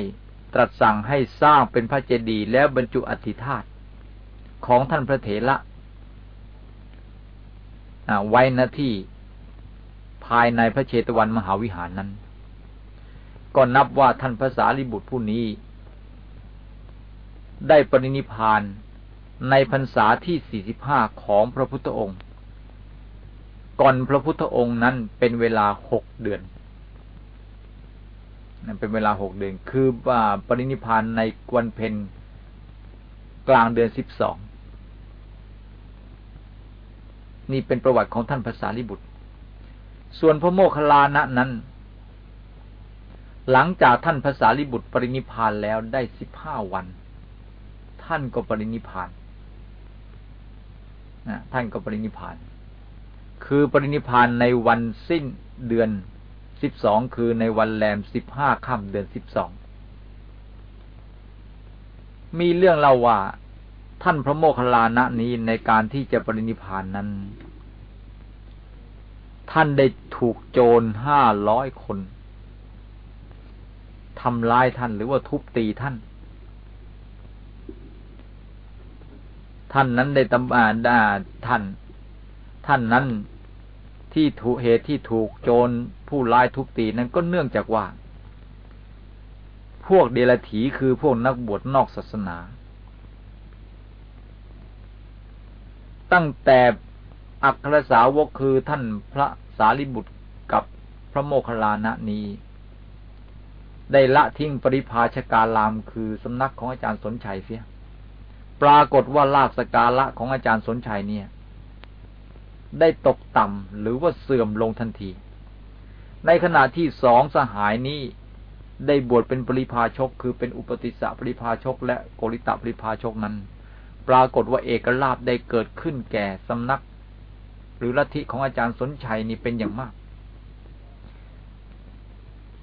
ตรัสสั่งให้สร้างเป็นพระเจดีย์แล้วบรรจุอธิธาตุของท่านพระเถระไว้ณที่ภายในพระเชตวันมหาวิหารนั้น ก็นับว่าท่านพระสารีบุตรผู้นี้ ได้ปรินิพานในพรรษาที่ 45 ของพระพุทธองค์ ก่อนพระพุทธองค์นั้นเป็นเวลาหกเดือนนั่นเป็นเวลาหกเดือน คือว่าปรินิพานในกวนเพนกลางเดือนสิบสอง นี่เป็นประวัติของท่านภาษาลิบุตร ส่วนพระโมคคัลลานะนั้น หลังจากท่านภาษาลิบุตรปรินิพานแล้วได้สิบห้าวัน ท่านก็ปรินิพานนะท่านก็ปรินิพาน คือปรินิพานในวันสิ้นเดือนสิบสองคือในวันแรมสิบห้าค่ำเดือนสิบสองมีเรื่องเล่าว่าท่านพระโมคคัลลานะนี้ในการที่จะปรินิพานนั้น ท่านได้ถูกโจรห้าร้อยคนทำร้ายท่านหรือว่าทุบตีท่าน ท่านนั้นได้ตำอาด่าท่าน ท่านนั้น ที่ถูกเหตุที่ถูกโจรผู้ร้ายทุบตีนั้นก็เนื่องจากว่า พวกเดลถีคือพวกนักบวชนอกศาสนา ตั้งแต่อัครสาวกคือท่านพระสารีบุตรกับพระโมคคัลลานะนี้ ได้ละทิ้งปริพาชกาลามคือสำนักของอาจารย์สนชัยเสีย ปรากฏว่าลาบสกาละของอาจารย์สนชัยเนี่ย ได้ตกต่ำหรือว่าเสื่อมลงทันที ในขณะที่สองสหายนี้ได้บวชเป็นปริพาชก คือเป็นอุปติสสะปริพาชก และโกริตะปริพาชกนั้น ปรากฏว่าเอกลาบได้เกิดขึ้นแก่สำนัก หรือลัทธิของอาจารย์สนชัยนี่เป็นอย่างมาก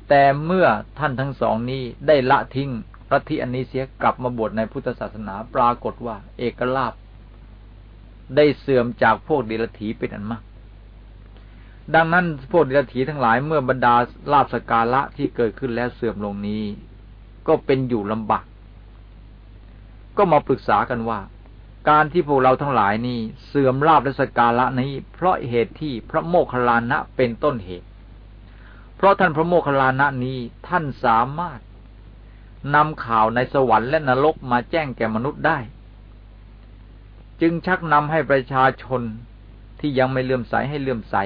แต่เมื่อท่านทั้งสองนี้ได้ละทิ้งลัทธิอันนี้เสียกลับมาบวชในพุทธศาสนา ปรากฏว่า เอกลาบ ได้เสื่อมจากพวกเดรัจฉีเป็นอันมาก ดังนั้นพวกเดรัจฉีทั้งหลายเมื่อบรรดาลาบสกาละที่เกิดขึ้นแล้วเสื่อมลงนี้ ก็เป็นอยู่ลำบาก ก็มาปรึกษากันว่า การที่พวกเราทั้งหลายนี้เสื่อมลาบและสกาละนี้ เพราะเหตุที่พระโมคคัลลานะเป็นต้นเหตุ เพราะท่านพระโมคคัลลานะนี้ท่านสามารถนำข่าวในสวรรค์และนรกมาแจ้งแก่มนุษย์ได้ จึงชักนำให้ประชาชนที่ยังไม่เลื่อมใสให้เลื่อมใส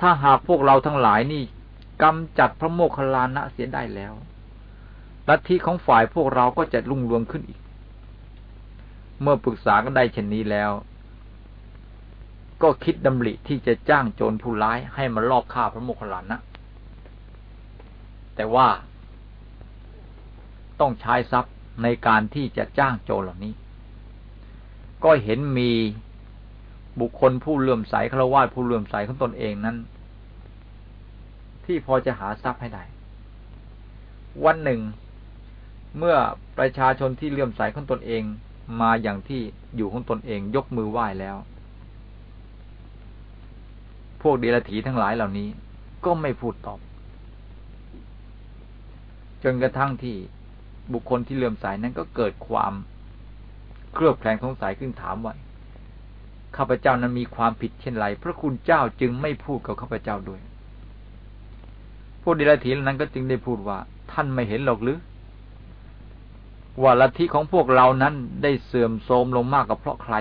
ถ้าหากพวกเราทั้งหลายนี่กำจัดพระโมคคัลลานะเสียได้แล้วลัทธิของฝ่ายพวกเราก็จะรุ่งเรืองขึ้นอีก เมื่อปรึกษากันได้เช่นนี้แล้ว ก็คิดดำริที่จะจ้างโจรผู้ร้ายให้มาลอบฆ่าพระโมคคัลลานะ แต่ว่าต้องใช้ทรัพย์ในการที่จะจ้างโจรเหล่านี้ ก็เห็นมีบุคคลผู้เลื่อมใสฆราวาสผู้เลื่อมใสของตนเองนั้น ที่พอจะหาทรัพย์ให้ได้ วันหนึ่ง เมื่อประชาชนที่เลื่อมใสของตนเองมาอย่างที่อยู่ของตนเองยกมือไหว้แล้ว พวกเดรัจฉีทั้งหลายเหล่านี้ ก็ไม่พูดตอบ จนกระทั่งที่บุคคลที่เลื่อมใสนั้นก็เกิดความ เครือบแคลงสงสัยขึ้นถามว่าข้าพเจ้านั้นมีความผิดเช่นไร พระคุณเจ้าจึงไม่พูดกับข้าพเจ้าด้วย พวกเดรัจฉีนั้นก็จึงได้พูดว่า ท่านไม่เห็นหรอกหรือ ว่าลัทธิของพวกเรานั้นได้เสื่อมโทรมลงมากกับเพราะใคร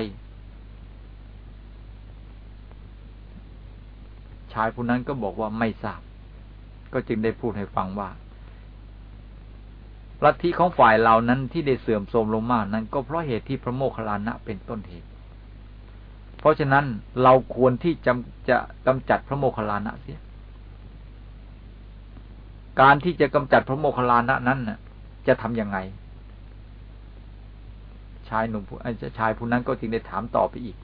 ชายผู้นั้นก็บอกว่าไม่ทราบ ก็จึงได้พูดให้ฟังว่า ลัทธิของฝ่ายเรานั้นที่ได้เสื่อมโทรมลงมากนั้น ก็เพราะเหตุที่พระโมคคัลลานะเป็นต้นเหตุ เพราะฉะนั้นเราควรที่จะจะกำจัดพระโมคคัลลานะเสีย การที่จะกำจัดพระโมคคัลลานะนั้นน่ะจะทํำยังไง ชายหนุ่มผู้ชายผู้นั้นก็จึงได้ถามต่อไปอีก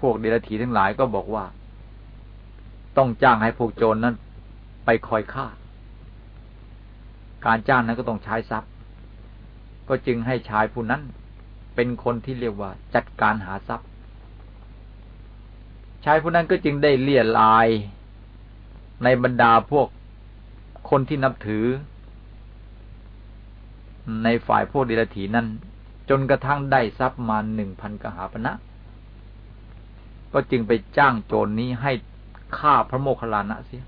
พวกเดรัจฉีทั้งหลายก็บอกว่า ต้องจ้างให้พวกโจรนั้นไปคอยฆ่า การจ้างนั้นก็ต้องใช้ทรัพย์ ก็จึงให้ชายผู้นั้น เป็นคนที่เรียกว่าจัดการหาทรัพย์ ชายผู้นั้นก็จึงได้เลี่ยลายในบรรดาพวกคนที่นับถือ ในฝ่ายพวกเดรัจฉีนั้น จนกระทั่งได้ทรัพย์มาหนึ่งพันกหาปณะก็จึงไปจ้างโจรนนี้ให้ฆ่าพระโมคคัลลานะเสีย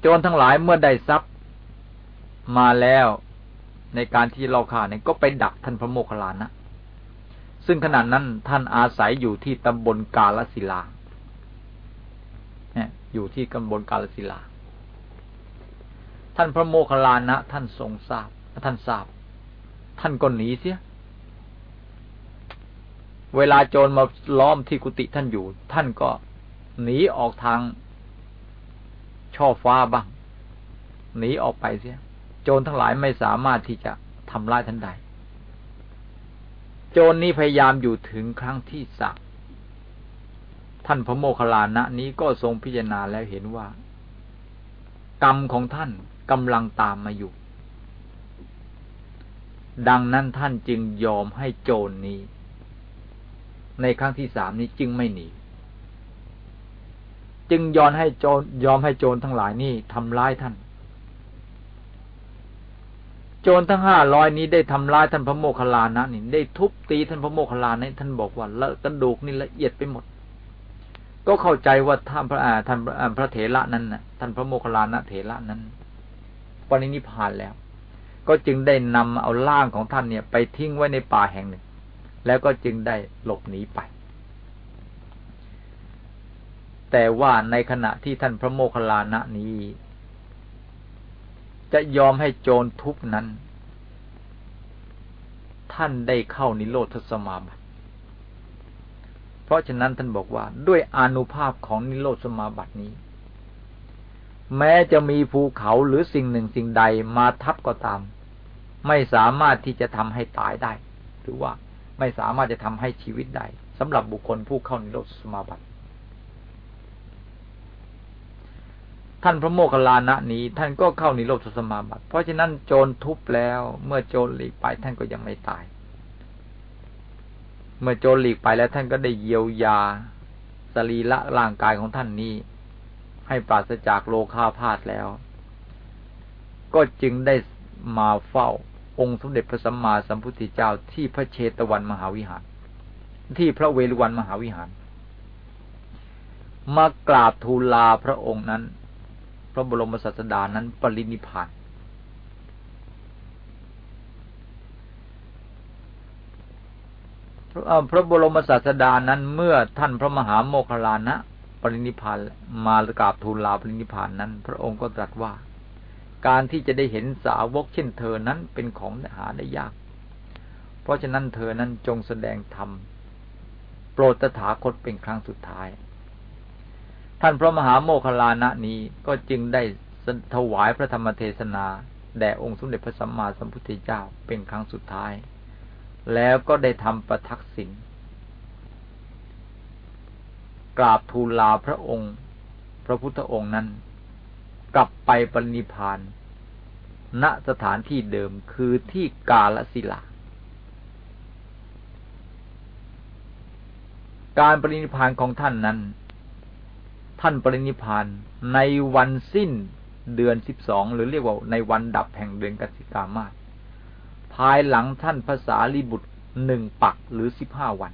โจรทั้งหลายเมื่อได้ทรัพย์ มาแล้วในการที่เราฆ่าเนี่ยก็ไปดักท่านพระโมคคัลลานะ ซึ่งขณะนั้นท่านอาศัยอยู่ที่ตำบลกาลศิลาเนี่ยอยู่ที่ตำบลกาลศิลา ท่านพระโมคคัลลานะ ท่านทรงทราบท่านทราบ ท่านก็หนีเสีย เวลาโจรมาล้อมที่กุฏิท่านอยู่ ท่านก็หนีออกทางช่อฟ้าบ้าง หนีออกไปเสีย โจรทั้งหลายไม่สามารถที่จะทำร้ายท่านได้ โจรนี้พยายามอยู่ถึงครั้งที่สามท่านพระโมคคัลลานะนี้ก็ทรงพิจารณาแล้วเห็นว่า กรรมของท่านกำลังตามมาอยู่ ดังนั้นท่านจึงยอมให้โจรนนี้ ในครั้งที่สามนี้จึงไม่หนี จึงยอมให้โจรยอมให้โจรทั้งหลายนี่ทำร้ายท่าน โจรทั้งห้าร้อยนี้ได้ทำร้ายท่านพระโมคคัลลานะนี่ได้ทุบตีท่านพระโมคคัลลานะท่านบอกว่าละกระดูกนี่ละเอียดไปหมด ก็เข้าใจว่าท่านพระอาท่านพระเถระนั้นน่ะ ท่านพระโมคคัลลานะเถระนั้นปรินิพานแล้ว ก็จึงได้นำเอาร่างของท่านเนี่ย ไปทิ้งไว้ในป่าแห่งหนึ่ง แล้วก็จึงได้หลบหนีไป แต่ว่าในขณะที่ท่านพระโมคคัลลานะนี้ จะยอมให้โจรทุบนั้น ท่านได้เข้านิโรธสมาบัติ เพราะฉะนั้นท่านบอกว่า ด้วยอนุภาพของนิโรธสมาบัตินี้ แม้จะมีภูเขาหรือสิ่งหนึ่งสิ่งใดมาทับก็ตาม ไม่สามารถที่จะทำให้ตายได้ หรือว่าไม่สามารถจะทำให้ชีวิตได้สำหรับบุคคลผู้เข้านิโรธสมาบัติ ท่านพระโมคคัลลานะนี้ ท่านก็เข้านิโรธสมาบัติ เพราะฉะนั้นโจรทุบแล้ว เมื่อโจรหลีกไปท่านก็ยังไม่ตาย เมื่อโจรหลีกไปแล้วท่านก็ได้เยียวยาสรีละร่างกายของท่านนี้ ให้ปราศจากโลคาพาธแล้ว ก็จึงได้มาเฝ้าองค์สมเด็จพระสัมมาสัมพุทธเจ้าที่พระเชตวันมหาวิหาร ที่พระเวฬุวันมหาวิหาร มากราบทูลลาพระองค์นั้น พระบรมศาสดานั้นปรินิพานพระบรมศาสดานั้นเมื่อท่านพระมหาโมคคลานะปรินิพานมากราบทูลลาปรินิพานนั้น พระองค์ก็ตรัสว่า การที่จะได้เห็นสาวกเช่นเธอนั้นเป็นของหาได้ยาก เพราะฉะนั้นเธอนั้นจงแสดงธรรมโปรดตถาคตเป็นครั้งสุดท้าย ท่านพระมหาโมคคลานะนี้ก็จึงได้ถวายพระธรรมเทศนาแด่องค์สมเด็จพระสัมมาสัมพุทธเจ้าเป็นครั้งสุดท้าย แล้วก็ได้ทำประทักษิณกราบทูลลาพระองค์ พระพุทธองค์นั้น กลับไปปรินิพาน ณสถานที่เดิมคือที่กาลสิลาการปรินิพานของท่านนั้น ท่านปรินิพานในวันสิ้นเดือนสิบสองหรือเรียกว่าในวันดับแห่งเดือนกสิกามาศภายหลังท่านภาษาลิบุตรหนึ่งปักหรือสิบห้าวัน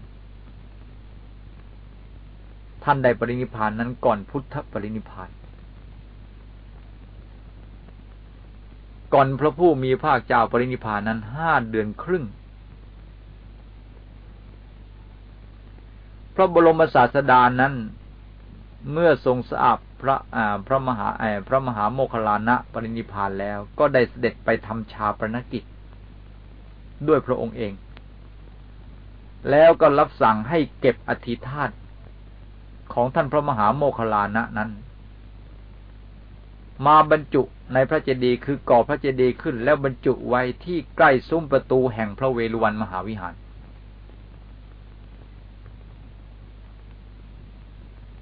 ท่านได้ปรินิพานนั้นก่อนพุทธปรินิพาน ก่อนพระผู้มีภาคเจ้าปรินิพานนั้นห้าเดือนครึ่ง พระบรมศาสดานั้น เมื่อทรงสอาบพระพระมหาพระมหาโมคลานะปรินิพานแล้ว ก็ได้เสด็จไปทำชาปนกิจ ด้วยพระองค์เอง แล้วก็รับสั่งให้เก็บอธิธาตของท่านพระมหาโมคลานะนั้น มาบรรจุในพระเจดีย์คือก่อพระเจดีย์ขึ้นแล้วบรรจุไว้ที่ใกล้ซุ้มประตูแห่งพระเวฬุวันมหาวิหาร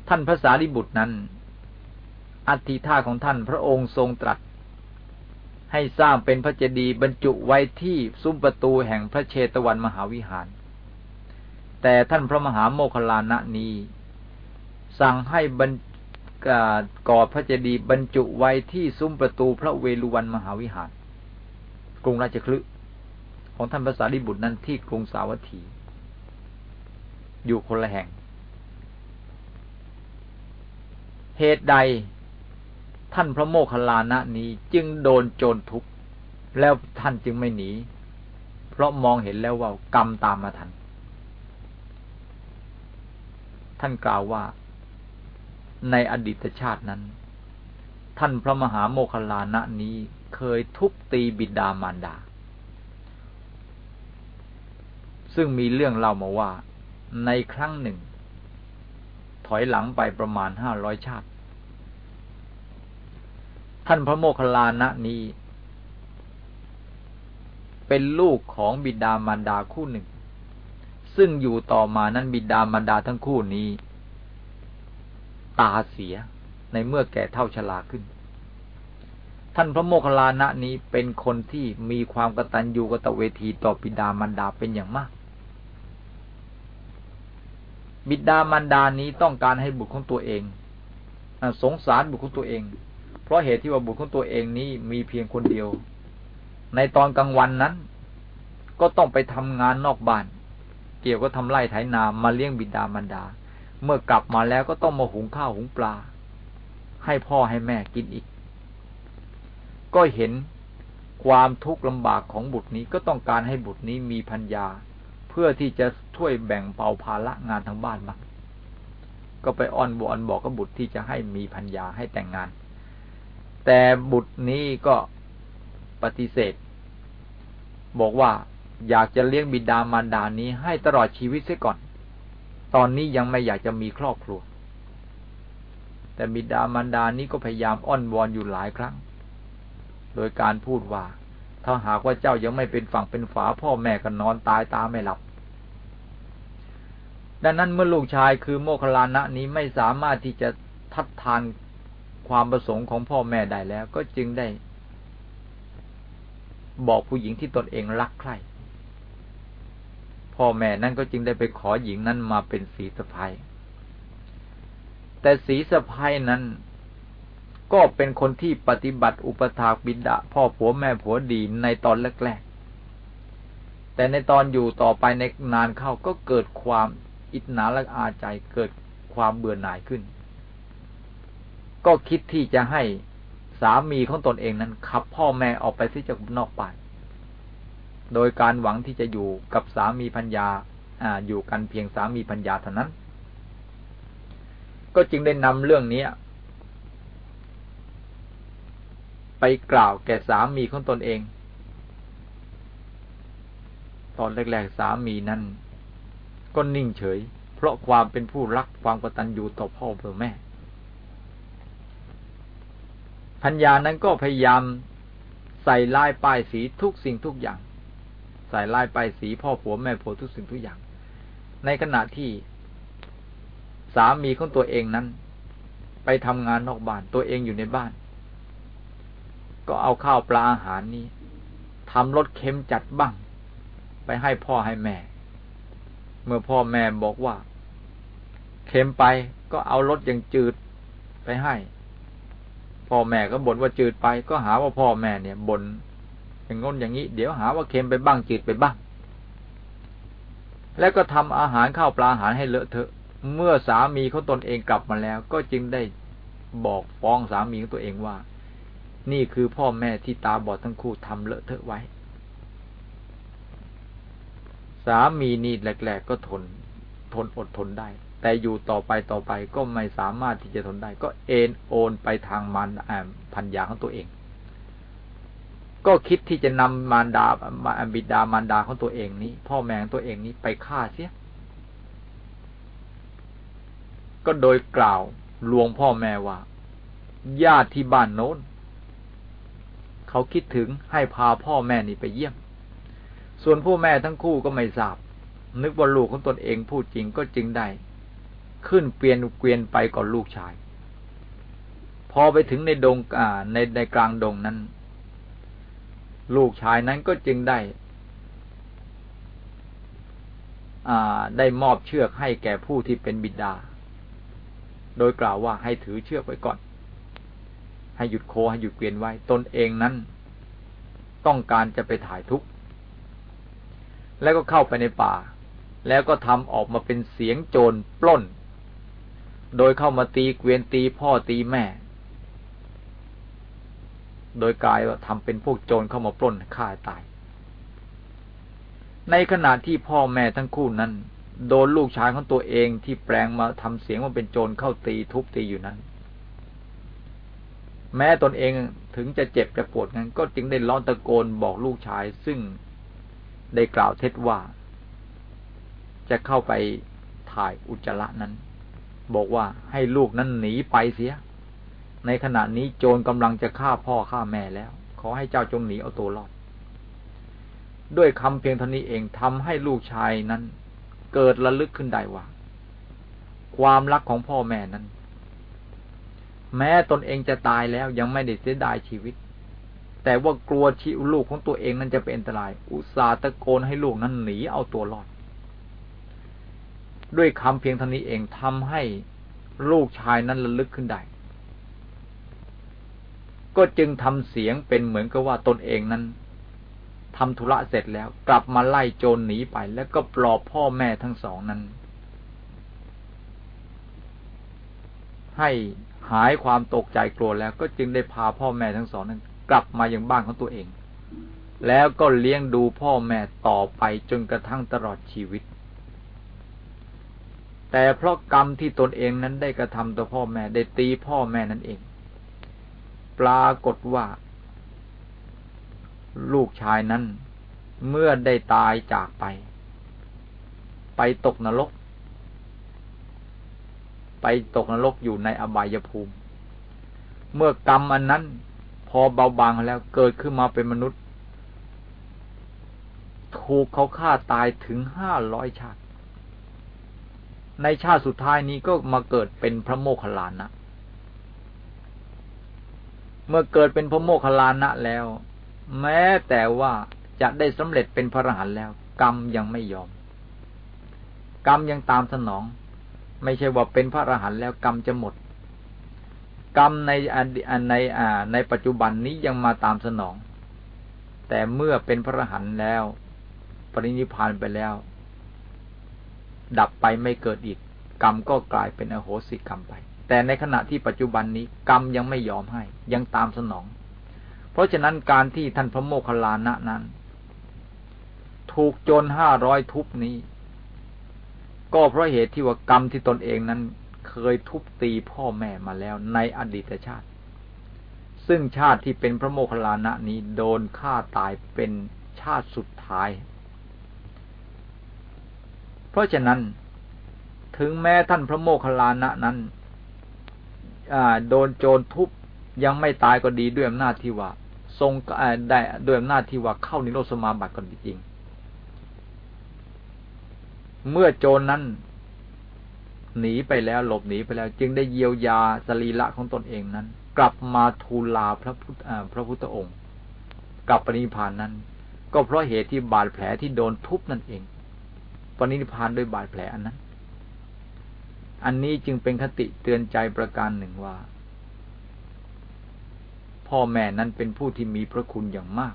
ท่านพระสารีบุตรนั้น อัติท่าของท่านพระองค์ทรงตรัส ให้สร้างเป็นพระเจดีย์บรรจุไว้ที่ซุ้มประตูแห่งพระเชตวันมหาวิหาร แต่ท่านพระมหาโมคลานะนี้ สั่งให้บรรก่อพระเจดีย์บรรจุไว้ที่ซุ้มประตูพระเวฬุวันมหาวิหาร กรุงราชคลึของท่านพระสารีบุตรนั้นที่กรุงสาวัตถี อยู่คนละแห่ง เหตุใด ท่านพระโมคคัลลานะนี้จึงโดนโจรทุบแล้วท่านจึงไม่หนี เพราะมองเห็นแล้วว่ากรรมตามมาทัน ท่านกล่าวว่า ในอดีตชาตินั้น ท่านพระมหาโมคคัลลานะนี้เคยทุบตีบิดามารดา ซึ่งมีเรื่องเล่ามาว่า ในครั้งหนึ่ง ถอยหลังไปประมาณห้าร้อยชาติ ท่านพระโมคคัลลานะนี้ เป็นลูกของบิดามารดาคู่หนึ่ง ซึ่งอยู่ต่อมานั้นบิดามารดาทั้งคู่นี้ ตาเสียในเมื่อแก่เท่าชราขึ้น ท่านพระโมคคัลลานะนี้เป็นคนที่มีความกตัญญูกตเวทีต่อบิดามารดาเป็นอย่างมาก บิดามารดานี้ต้องการให้บุตรของตัวเองสงสารบุตรของตัวเอง เพราะเหตุที่ว่าบุตรของตัวเองนี้มีเพียงคนเดียว ในตอนกลางวันนั้น ก็ต้องไปทำงานนอกบ้าน เกี่ยวก็ทำไร่ไถนามาเลี้ยงบิดามารดา เมื่อกลับมาแล้วก็ต้องมาหุงข้าวหุงปลา ให้พ่อให้แม่กินอีก ก็เห็นความทุกข์ลำบากของบุตรนี้ก็ต้องการให้บุตรนี้มีพัญญา พื่อที่จะช่วยแบ่งเบาภาระงานทางบ้านมาก็ไปอ้อนวอนบอกกับบุตรที่จะให้มีพัญญาให้แต่งงาน แต่บุตรนี้ก็ปฏิเสธ บอกว่าอยากจะเลี้ยงบิดามารดานี้ให้ตลอดชีวิตเสียก่อน ตอนนี้ยังไม่อยากจะมีครอบครัว แต่บิดามารดานี้ก็พยายามอ้อนวอนอยู่หลายครั้ง โดยการพูดว่า ถ้าหากว่าเจ้ายังไม่เป็นฝั่งเป็นฝาพ่อแม่ก็นอนตายตาไม่หลับ ดังนั้นเมื่อลูกชายคือโมคลานะนี้ไม่สามารถที่จะทัดทานความประสงค์ของพ่อแม่ได้แล้ว ก็จึงได้ บอกผู้หญิงที่ตนเองรักใคร่พ่อแม่นั่นก็จึงได้ไปขอหญิงนั้นมาเป็นสีสะพายแต่สีสะพายนั้น ก็เป็นคนที่ปฏิบัติอุปถากบิดาพ่อผัวแม่ผัวดีในตอนแรกๆ แต่ในตอนอยู่ต่อไปในนานเข้าก็เกิดความอิจนาและอาใจเกิดความเบื่อหน่ายขึ้น ก็คิดที่จะให้สามีของตนเองนั้นขับพ่อแม่ออกไปที่จากนอกบ้าโดยการหวังที่จะอยู่กับสามีพัญญาออยู่กันเพียงสามีพัญญาเท่านั้น ก็จึงได้นำเรื่องนี้ไป กล่าวแก่สามีของตนเอง ตอนแรกๆสามีนั้นก็นิ่งเฉย เพราะความเป็นผู้รักความกตัญญูต่อพ่อต่อแม่พัญญานั้นก็พยายามใส่ลายป้ายสีทุกสิ่งทุกอย่าง ใส่ลายป้ายสีพ่อผัวแม่ผัวทุกสิ่งทุกอย่าง ในขณะที่สามีของตัวเองนั้น ไปทำงานนอกบ้านตัวเองอยู่ในบ้าน ก็เอาข้าวปลาอาหารนี้ทำรสเค็มจัดบ้าง ไปให้พ่อให้แม่ เมื่อพ่อแม่บอกว่า เค็มไปก็เอารสอย่างจืดไปให้ พ่อแม่ก็บ่นว่าจืดไปก็หาว่าพ่อแม่เนี่ยบ่นอย่างง้นอย่างนี้ เดี๋ยวหาว่าเค็มไปบ้างจืดไปบ้าง แล้วก็ทำอาหารข้าวปลาอาหารให้เลอะเทอะ เมื่อสามีเขาตนเองกลับมาแล้ว ก็จึงได้บอกฟ้องสามีของตัวเองว่า นี่คือพ่อแม่ที่ตาบอดทั้งคู่ทำเลอะเทอะไว้ สามีนี่แหลก ๆ ก็ทน ทนอดทนได้ แต่อยู่ต่อไปต่อไปก็ไม่สามารถที่จะทนได้ ก็เอ็นโอนไปทางมันพันยาของตัวเอง ก็คิดที่จะนำมารดาบิดามารดาของตัวเองนี้ พ่อแม่ของตัวเองนี้ไปฆ่าเสีย ก็โดยกล่าวลวงพ่อแม่ว่าญาติที่บ้านโน้น เขาคิดถึงให้พาพ่อแม่นี่ไปเยี่ยม ส่วนพ่อแม่ทั้งคู่ก็ไม่ทราบ นึกว่าลูกของตนเองพูดจริงก็จริงได้ ขึ้นเปลี่ยนเกวียนไปก่อนลูกชาย พอไปถึงในดงอ่าในในกลางดงนั้น ลูกชายนั้นก็จึงได้ อ่า ได้มอบเชือกให้แก่ผู้ที่เป็นบิดา โดยกล่าวว่าให้ถือเชือกไว้ก่อน ให้หยุดโคให้หยุดเกวียนไว้ ตนเองนั้น ต้องการจะไปถ่ายทุกข์แล้วก็เข้าไปในป่า แล้วก็ทำออกมาเป็นเสียงโจรปล้น โดยเข้ามาตีเกวียนตีพ่อตีแม่ โดยกายว่าทำเป็นพวกโจรเข้ามาปล้นฆ่าตาย ในขณะที่พ่อแม่ทั้งคู่นั้น โดนลูกชายของตัวเองที่แปลงมาทำเสียงว่าเป็นโจรเข้าตีทุบตีอยู่นั้น แม้ตนเองถึงจะเจ็บจะปวดงั้นก็จึงได้ร้องตะโกนบอกลูกชาย ซึ่งได้กล่าวเท็จว่า จะเข้าไปถ่ายอุจจาระนั้น บอกว่าให้ลูกนั้นหนีไปเสีย ในขณะนี้โจรกำลังจะฆ่าพ่อฆ่าแม่แล้ว ขอให้เจ้าจงหนีเอาตัวรอด ด้วยคำเพียงเท่านี้เองทำให้ลูกชายนั้น เกิดระลึกขึ้นได้ว่า ความรักของพ่อแม่นั้น แม้ตนเองจะตายแล้วยังไม่ได้เสียดายชีวิต แต่ว่ากลัวชีวลูกของตัวเองนั้นจะเป็นอันตราย อุตส่าห์ตะโกนให้ลูกนั้นหนีเอาตัวรอด ด้วยคำเพียงเท่านี้เองทำให้ลูกชายนั้นระลึกขึ้นได้ ก็จึงทำเสียงเป็นเหมือนกับว่าตนเองนั้นทำธุระเสร็จแล้วกลับมาไล่โจรหนีไป แล้วก็ปลอบพ่อแม่ทั้งสองนั้น ให้ หายความตกใจกลัวแล้ว ก็จึงได้พาพ่อแม่ทั้งสองนั้น กลับมาย่างบ้านของตัวเอง แล้วก็เลี้ยงดูพ่อแม่ต่อไปจนกระทั่งตลอดชีวิต แต่เพราะกรรมที่ตนเองนั้นได้กระทำต่อพ่อแม่ได้ตีพ่อแม่นั่นเอง ปรากฏว่า ลูกชายนั้นเมื่อได้ตายจากไป ไปตกนรก ไปตกนรกอยู่ในอบายภูมิ เมื่อกรรมอันนั้น พอเบาบางแล้วเกิดขึ้นมาเป็นมนุษย์ ถูกเขาฆ่าตายถึงห้าร้อยชาติ ในชาติสุดท้ายนี้ก็มาเกิดเป็นพระโมคคัลลานะ เมื่อเกิดเป็นพระโมคคัลลานะแล้ว แม้แต่ว่าจะได้สำเร็จเป็นพระอรหันต์แล้ว กรรมยังไม่ยอม กรรมยังตามสนอง ไม่ใช่ว่าเป็นพระอรหันต์แล้วกรรมจะหมด กรรมในในอ่า ในปัจจุบันนี้ยังมาตามสนอง แต่เมื่อเป็นพระอรหันต์แล้ว ปรินิพพานไปแล้ว ดับไปไม่เกิดอีก กรรมก็กลายเป็นอโหสิกรรมไป แต่ในขณะที่ปัจจุบันนี้กรรมยังไม่ยอมให้ ยังตามสนอง เพราะฉะนั้นการที่ท่านพระโมคคัลลานะนั้น ถูกโจรห้าร้อยทุบนี้ ก็เพราะเหตุที่ว่ากรรมที่ตนเองนั้นเคยทุบตีพ่อแม่มาแล้วในอดีตชาติ ซึ่งชาติที่เป็นพระโมคคัลลานะนี้โดนฆ่าตายเป็นชาติสุดท้าย เพราะฉะนั้นถึงแม้ท่านพระโมคคัลลานะนั้นโดนโจรทุบยังไม่ตายก็ดีด้วยอำนาจที่ว่า ทรงได้ด้วยอำนาจที่ว่าเข้านิโรธสมาบัติก็ดีจริง เมื่อโจรนั้น หนีไปแล้วหลบหนีไปแล้ว จึงได้เยียวยาสรีระของตนเองนั้น กลับมาทูลลาพระพุทธพระพุทธองค์กลับปณิพานนั้น ก็เพราะเหตุที่บาดแผลที่โดนทุบนั่นเองปณิพานด้วยบาดแผลอันนั้น อันนี้จึงเป็นคติเตือนใจประการหนึ่งว่า พ่อแม่นั้นเป็นผู้ที่มีพระคุณอย่างมาก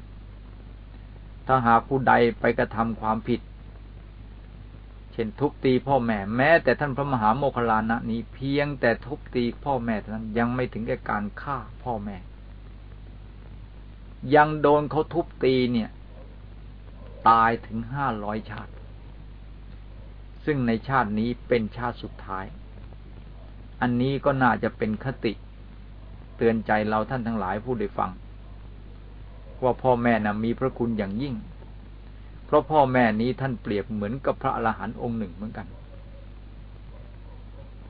ถ้าหากผู้ใดไปกระทำความผิด เช่นทุบตีพ่อแม่แม้ แต่ท่านพระมหาโมคคลานะนี้เพียงแต่ทุบตีพ่อแม่เท่านั้นยังไม่ถึงแก่การฆ่าพ่อแม่ ยังโดนเขาทุบตีเนี่ย ตายถึงห้าร้อยชาติ ซึ่งในชาตินี้เป็นชาติสุดท้าย อันนี้ก็น่าจะเป็นคติ เตือนใจเราท่านทั้งหลายผู้ได้ฟัง ว่าพ่อแม่นะ่ะมีพระคุณอย่างยิ่ง เพราะพ่อแม่นี้ท่านเปรียบเหมือนกับพระอรหันต์องค์หนึ่งเหมือนกัน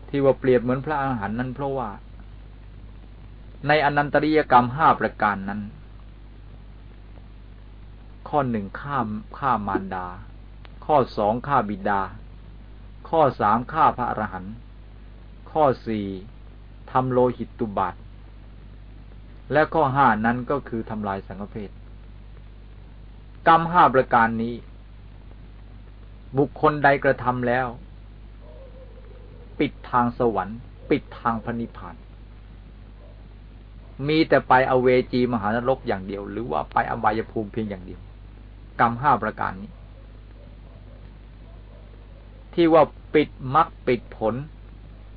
ที่ว่าเปรียบเหมือนพระอรหันต์นั้นเพราะว่า ในอนันตริยกรรมห้าประการนั้น ข้อหนึ่งฆ่าฆ่ามารดา ข้อสองฆ่าบิดา ข้อสามฆ่าพระอรหันต์ข้อสี่ทำโลหิตตุบาทและข้อห้านั้นก็คือทำลายสังฆเพศ กรรมห้าประการนี้ บุคคลใดกระทำแล้ว ปิดทางสวรรค์ ปิดทางพระนิพพาน มีแต่ไปอเวจีมหานรกอย่างเดียว หรือว่าไปอบายภูมิเพียงอย่างเดียว กรรมห้าประการนี้ ที่ว่าปิดมรรคปิดผล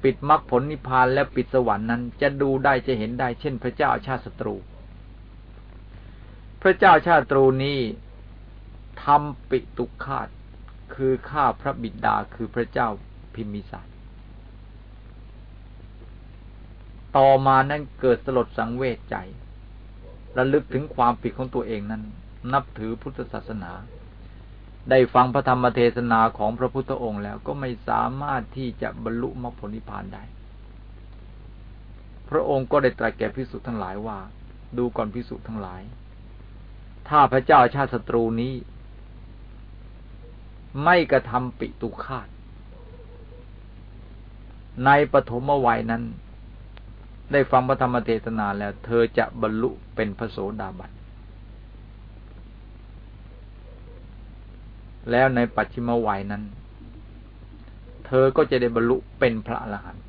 ปิดมรรคผลนิพพานและปิดสวรรค์นั้น จะดูได้จะเห็นได้เช่นพระเจ้าชาติศัตรู พระเจ้าชาติศัตรูนี้ ทำปิตุคาตคือฆ่าพระบิดาคือพระเจ้าพิมพิสารต่อมานั้นเกิดสลดสังเวชใจระลึกถึงความผิดของตัวเองนั้น นับถือพุทธศาสนา ได้ฟังพระธรรมเทศนาของพระพุทธองค์แล้วก็ไม่สามารถที่จะบรรลุมรรคผลนิพพานได้ พระองค์ก็ได้ตรัสแก่พิสุทั้งหลายว่า ดูก่อนพิสุทั้งหลาย ถ้าพระเจ้าชาติศัตรูนี้ ไม่กระทำปิตุคาต ในปฐมวัยนั้น ได้ฟังพระธรรมเทศนาแล้ว เธอจะบรรลุเป็นพระโสดาบัน แล้วในปัจฉิมวัยนั้น เธอก็จะได้บรรลุเป็นพระอรหันต์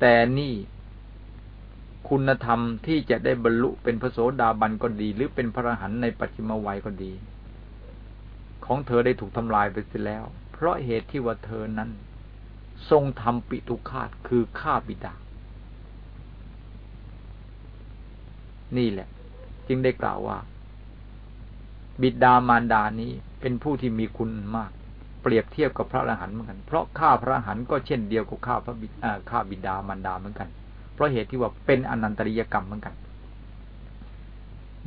แต่นี่คุณธรรมที่จะได้บรรลุเป็นพระโสดาบันก็ดี หรือเป็นพระอรหันต์ในปัจฉิมวัยก็ดี ของเธอได้ถูกทำลายไปเสียแล้ว เพราะเหตุที่ว่าเธอนั้น ทรงทำปิตุคาตคือฆ่าบิดา นี่แหละ จึงได้กล่าวว่า บิดามารดานี้เป็นผู้ที่มีคุณมาก เปรียบเทียบกับพระอรหันต์เหมือนกัน เพราะฆ่าพระอรหันต์ก็เช่นเดียวกับฆ่าพระบิดาฆ่าบิดามารดาเหมือนกัน เพราะเหตุที่ว่าเป็นอนันตริยกรรมเหมือนกัน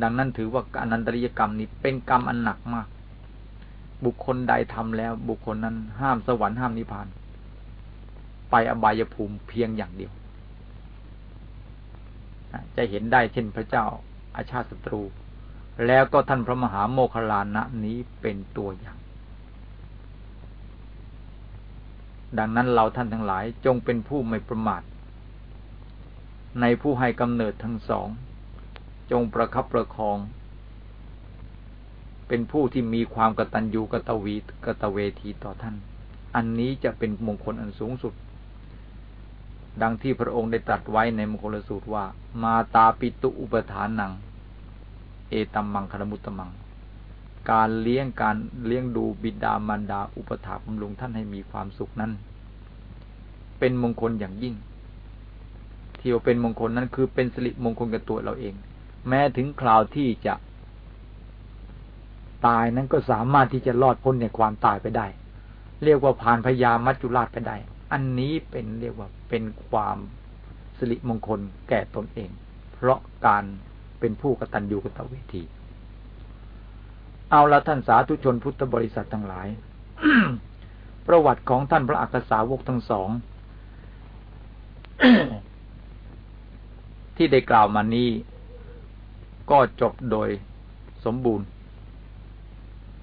ดังนั้นถือว่าอนันตริยกรรมนี้เป็นกรรมอันหนักมาก บุคคลใดทำแล้ว บุคคลนั้นห้ามสวรรค์ห้ามนิพพาน ไปอบายภูมิเพียงอย่างเดียว จะเห็นได้เช่นพระเจ้าอาชาติศัตรู แล้วก็ท่านพระมหาโมคลานะนี้เป็นตัวอย่างดังนั้นเราท่านทั้งหลายจงเป็นผู้ไม่ประมาท ในผู้ให้กำเนิดทั้งสอง จงประคับประคอง เป็นผู้ที่มีความกตัญญูกตวีกตเวทีต่อท่าน อันนี้จะเป็นมงคลอันสูงสุด ดังที่พระองค์ได้ตรัสไว้ในมงคลสูตรว่า มาตาปิตุอุปทานนัง เอตัมมังคารมุตตมัง การเลี้ยงการเลี้ยงดูบิดามารดาอุปถาบำรุงท่านให้มีความสุขนั้น เป็นมงคลอย่างยิ่ง ที่ว่าเป็นมงคลนั้นคือเป็นสิริมงคลกับตัวเราเอง แม้ถึงคราวที่จะ ตายนั้นก็สามารถที่จะรอดพ้นในความตายไปได้ เรียกว่าผ่านพยามัจจุราชไปได้ อันนี้เป็นเรียกว่าเป็นความสิริมงคลแก่ตนเอง เพราะการเป็นผู้กตัญญูกตเวที เอาละท่านสาธุชนพุทธบริษัททั้งหลาย ประวัติของท่านพระอักษาวกทั้งสองที่ได้กล่าวมานี้ก็จบโดยสมบูรณ์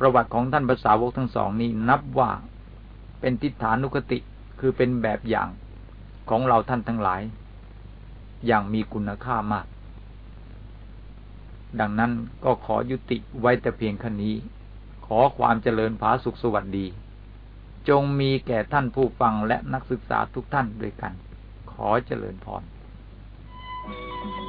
ประวัติของท่านภาษาวกทั้งสองนี้นับว่าเป็นทิฏฐานุคติคือเป็นแบบอย่างของเราท่านทั้งหลาย อย่างมีคุณค่ามาก ดังนั้นก็ขอยุติไว้แต่เพียงแค่นี้ ขอความเจริญผาสุขสวัสดี จงมีแก่ท่านผู้ฟังและนักศึกษาทุกท่านด้วยกัน ขอเจริญพร Thank you.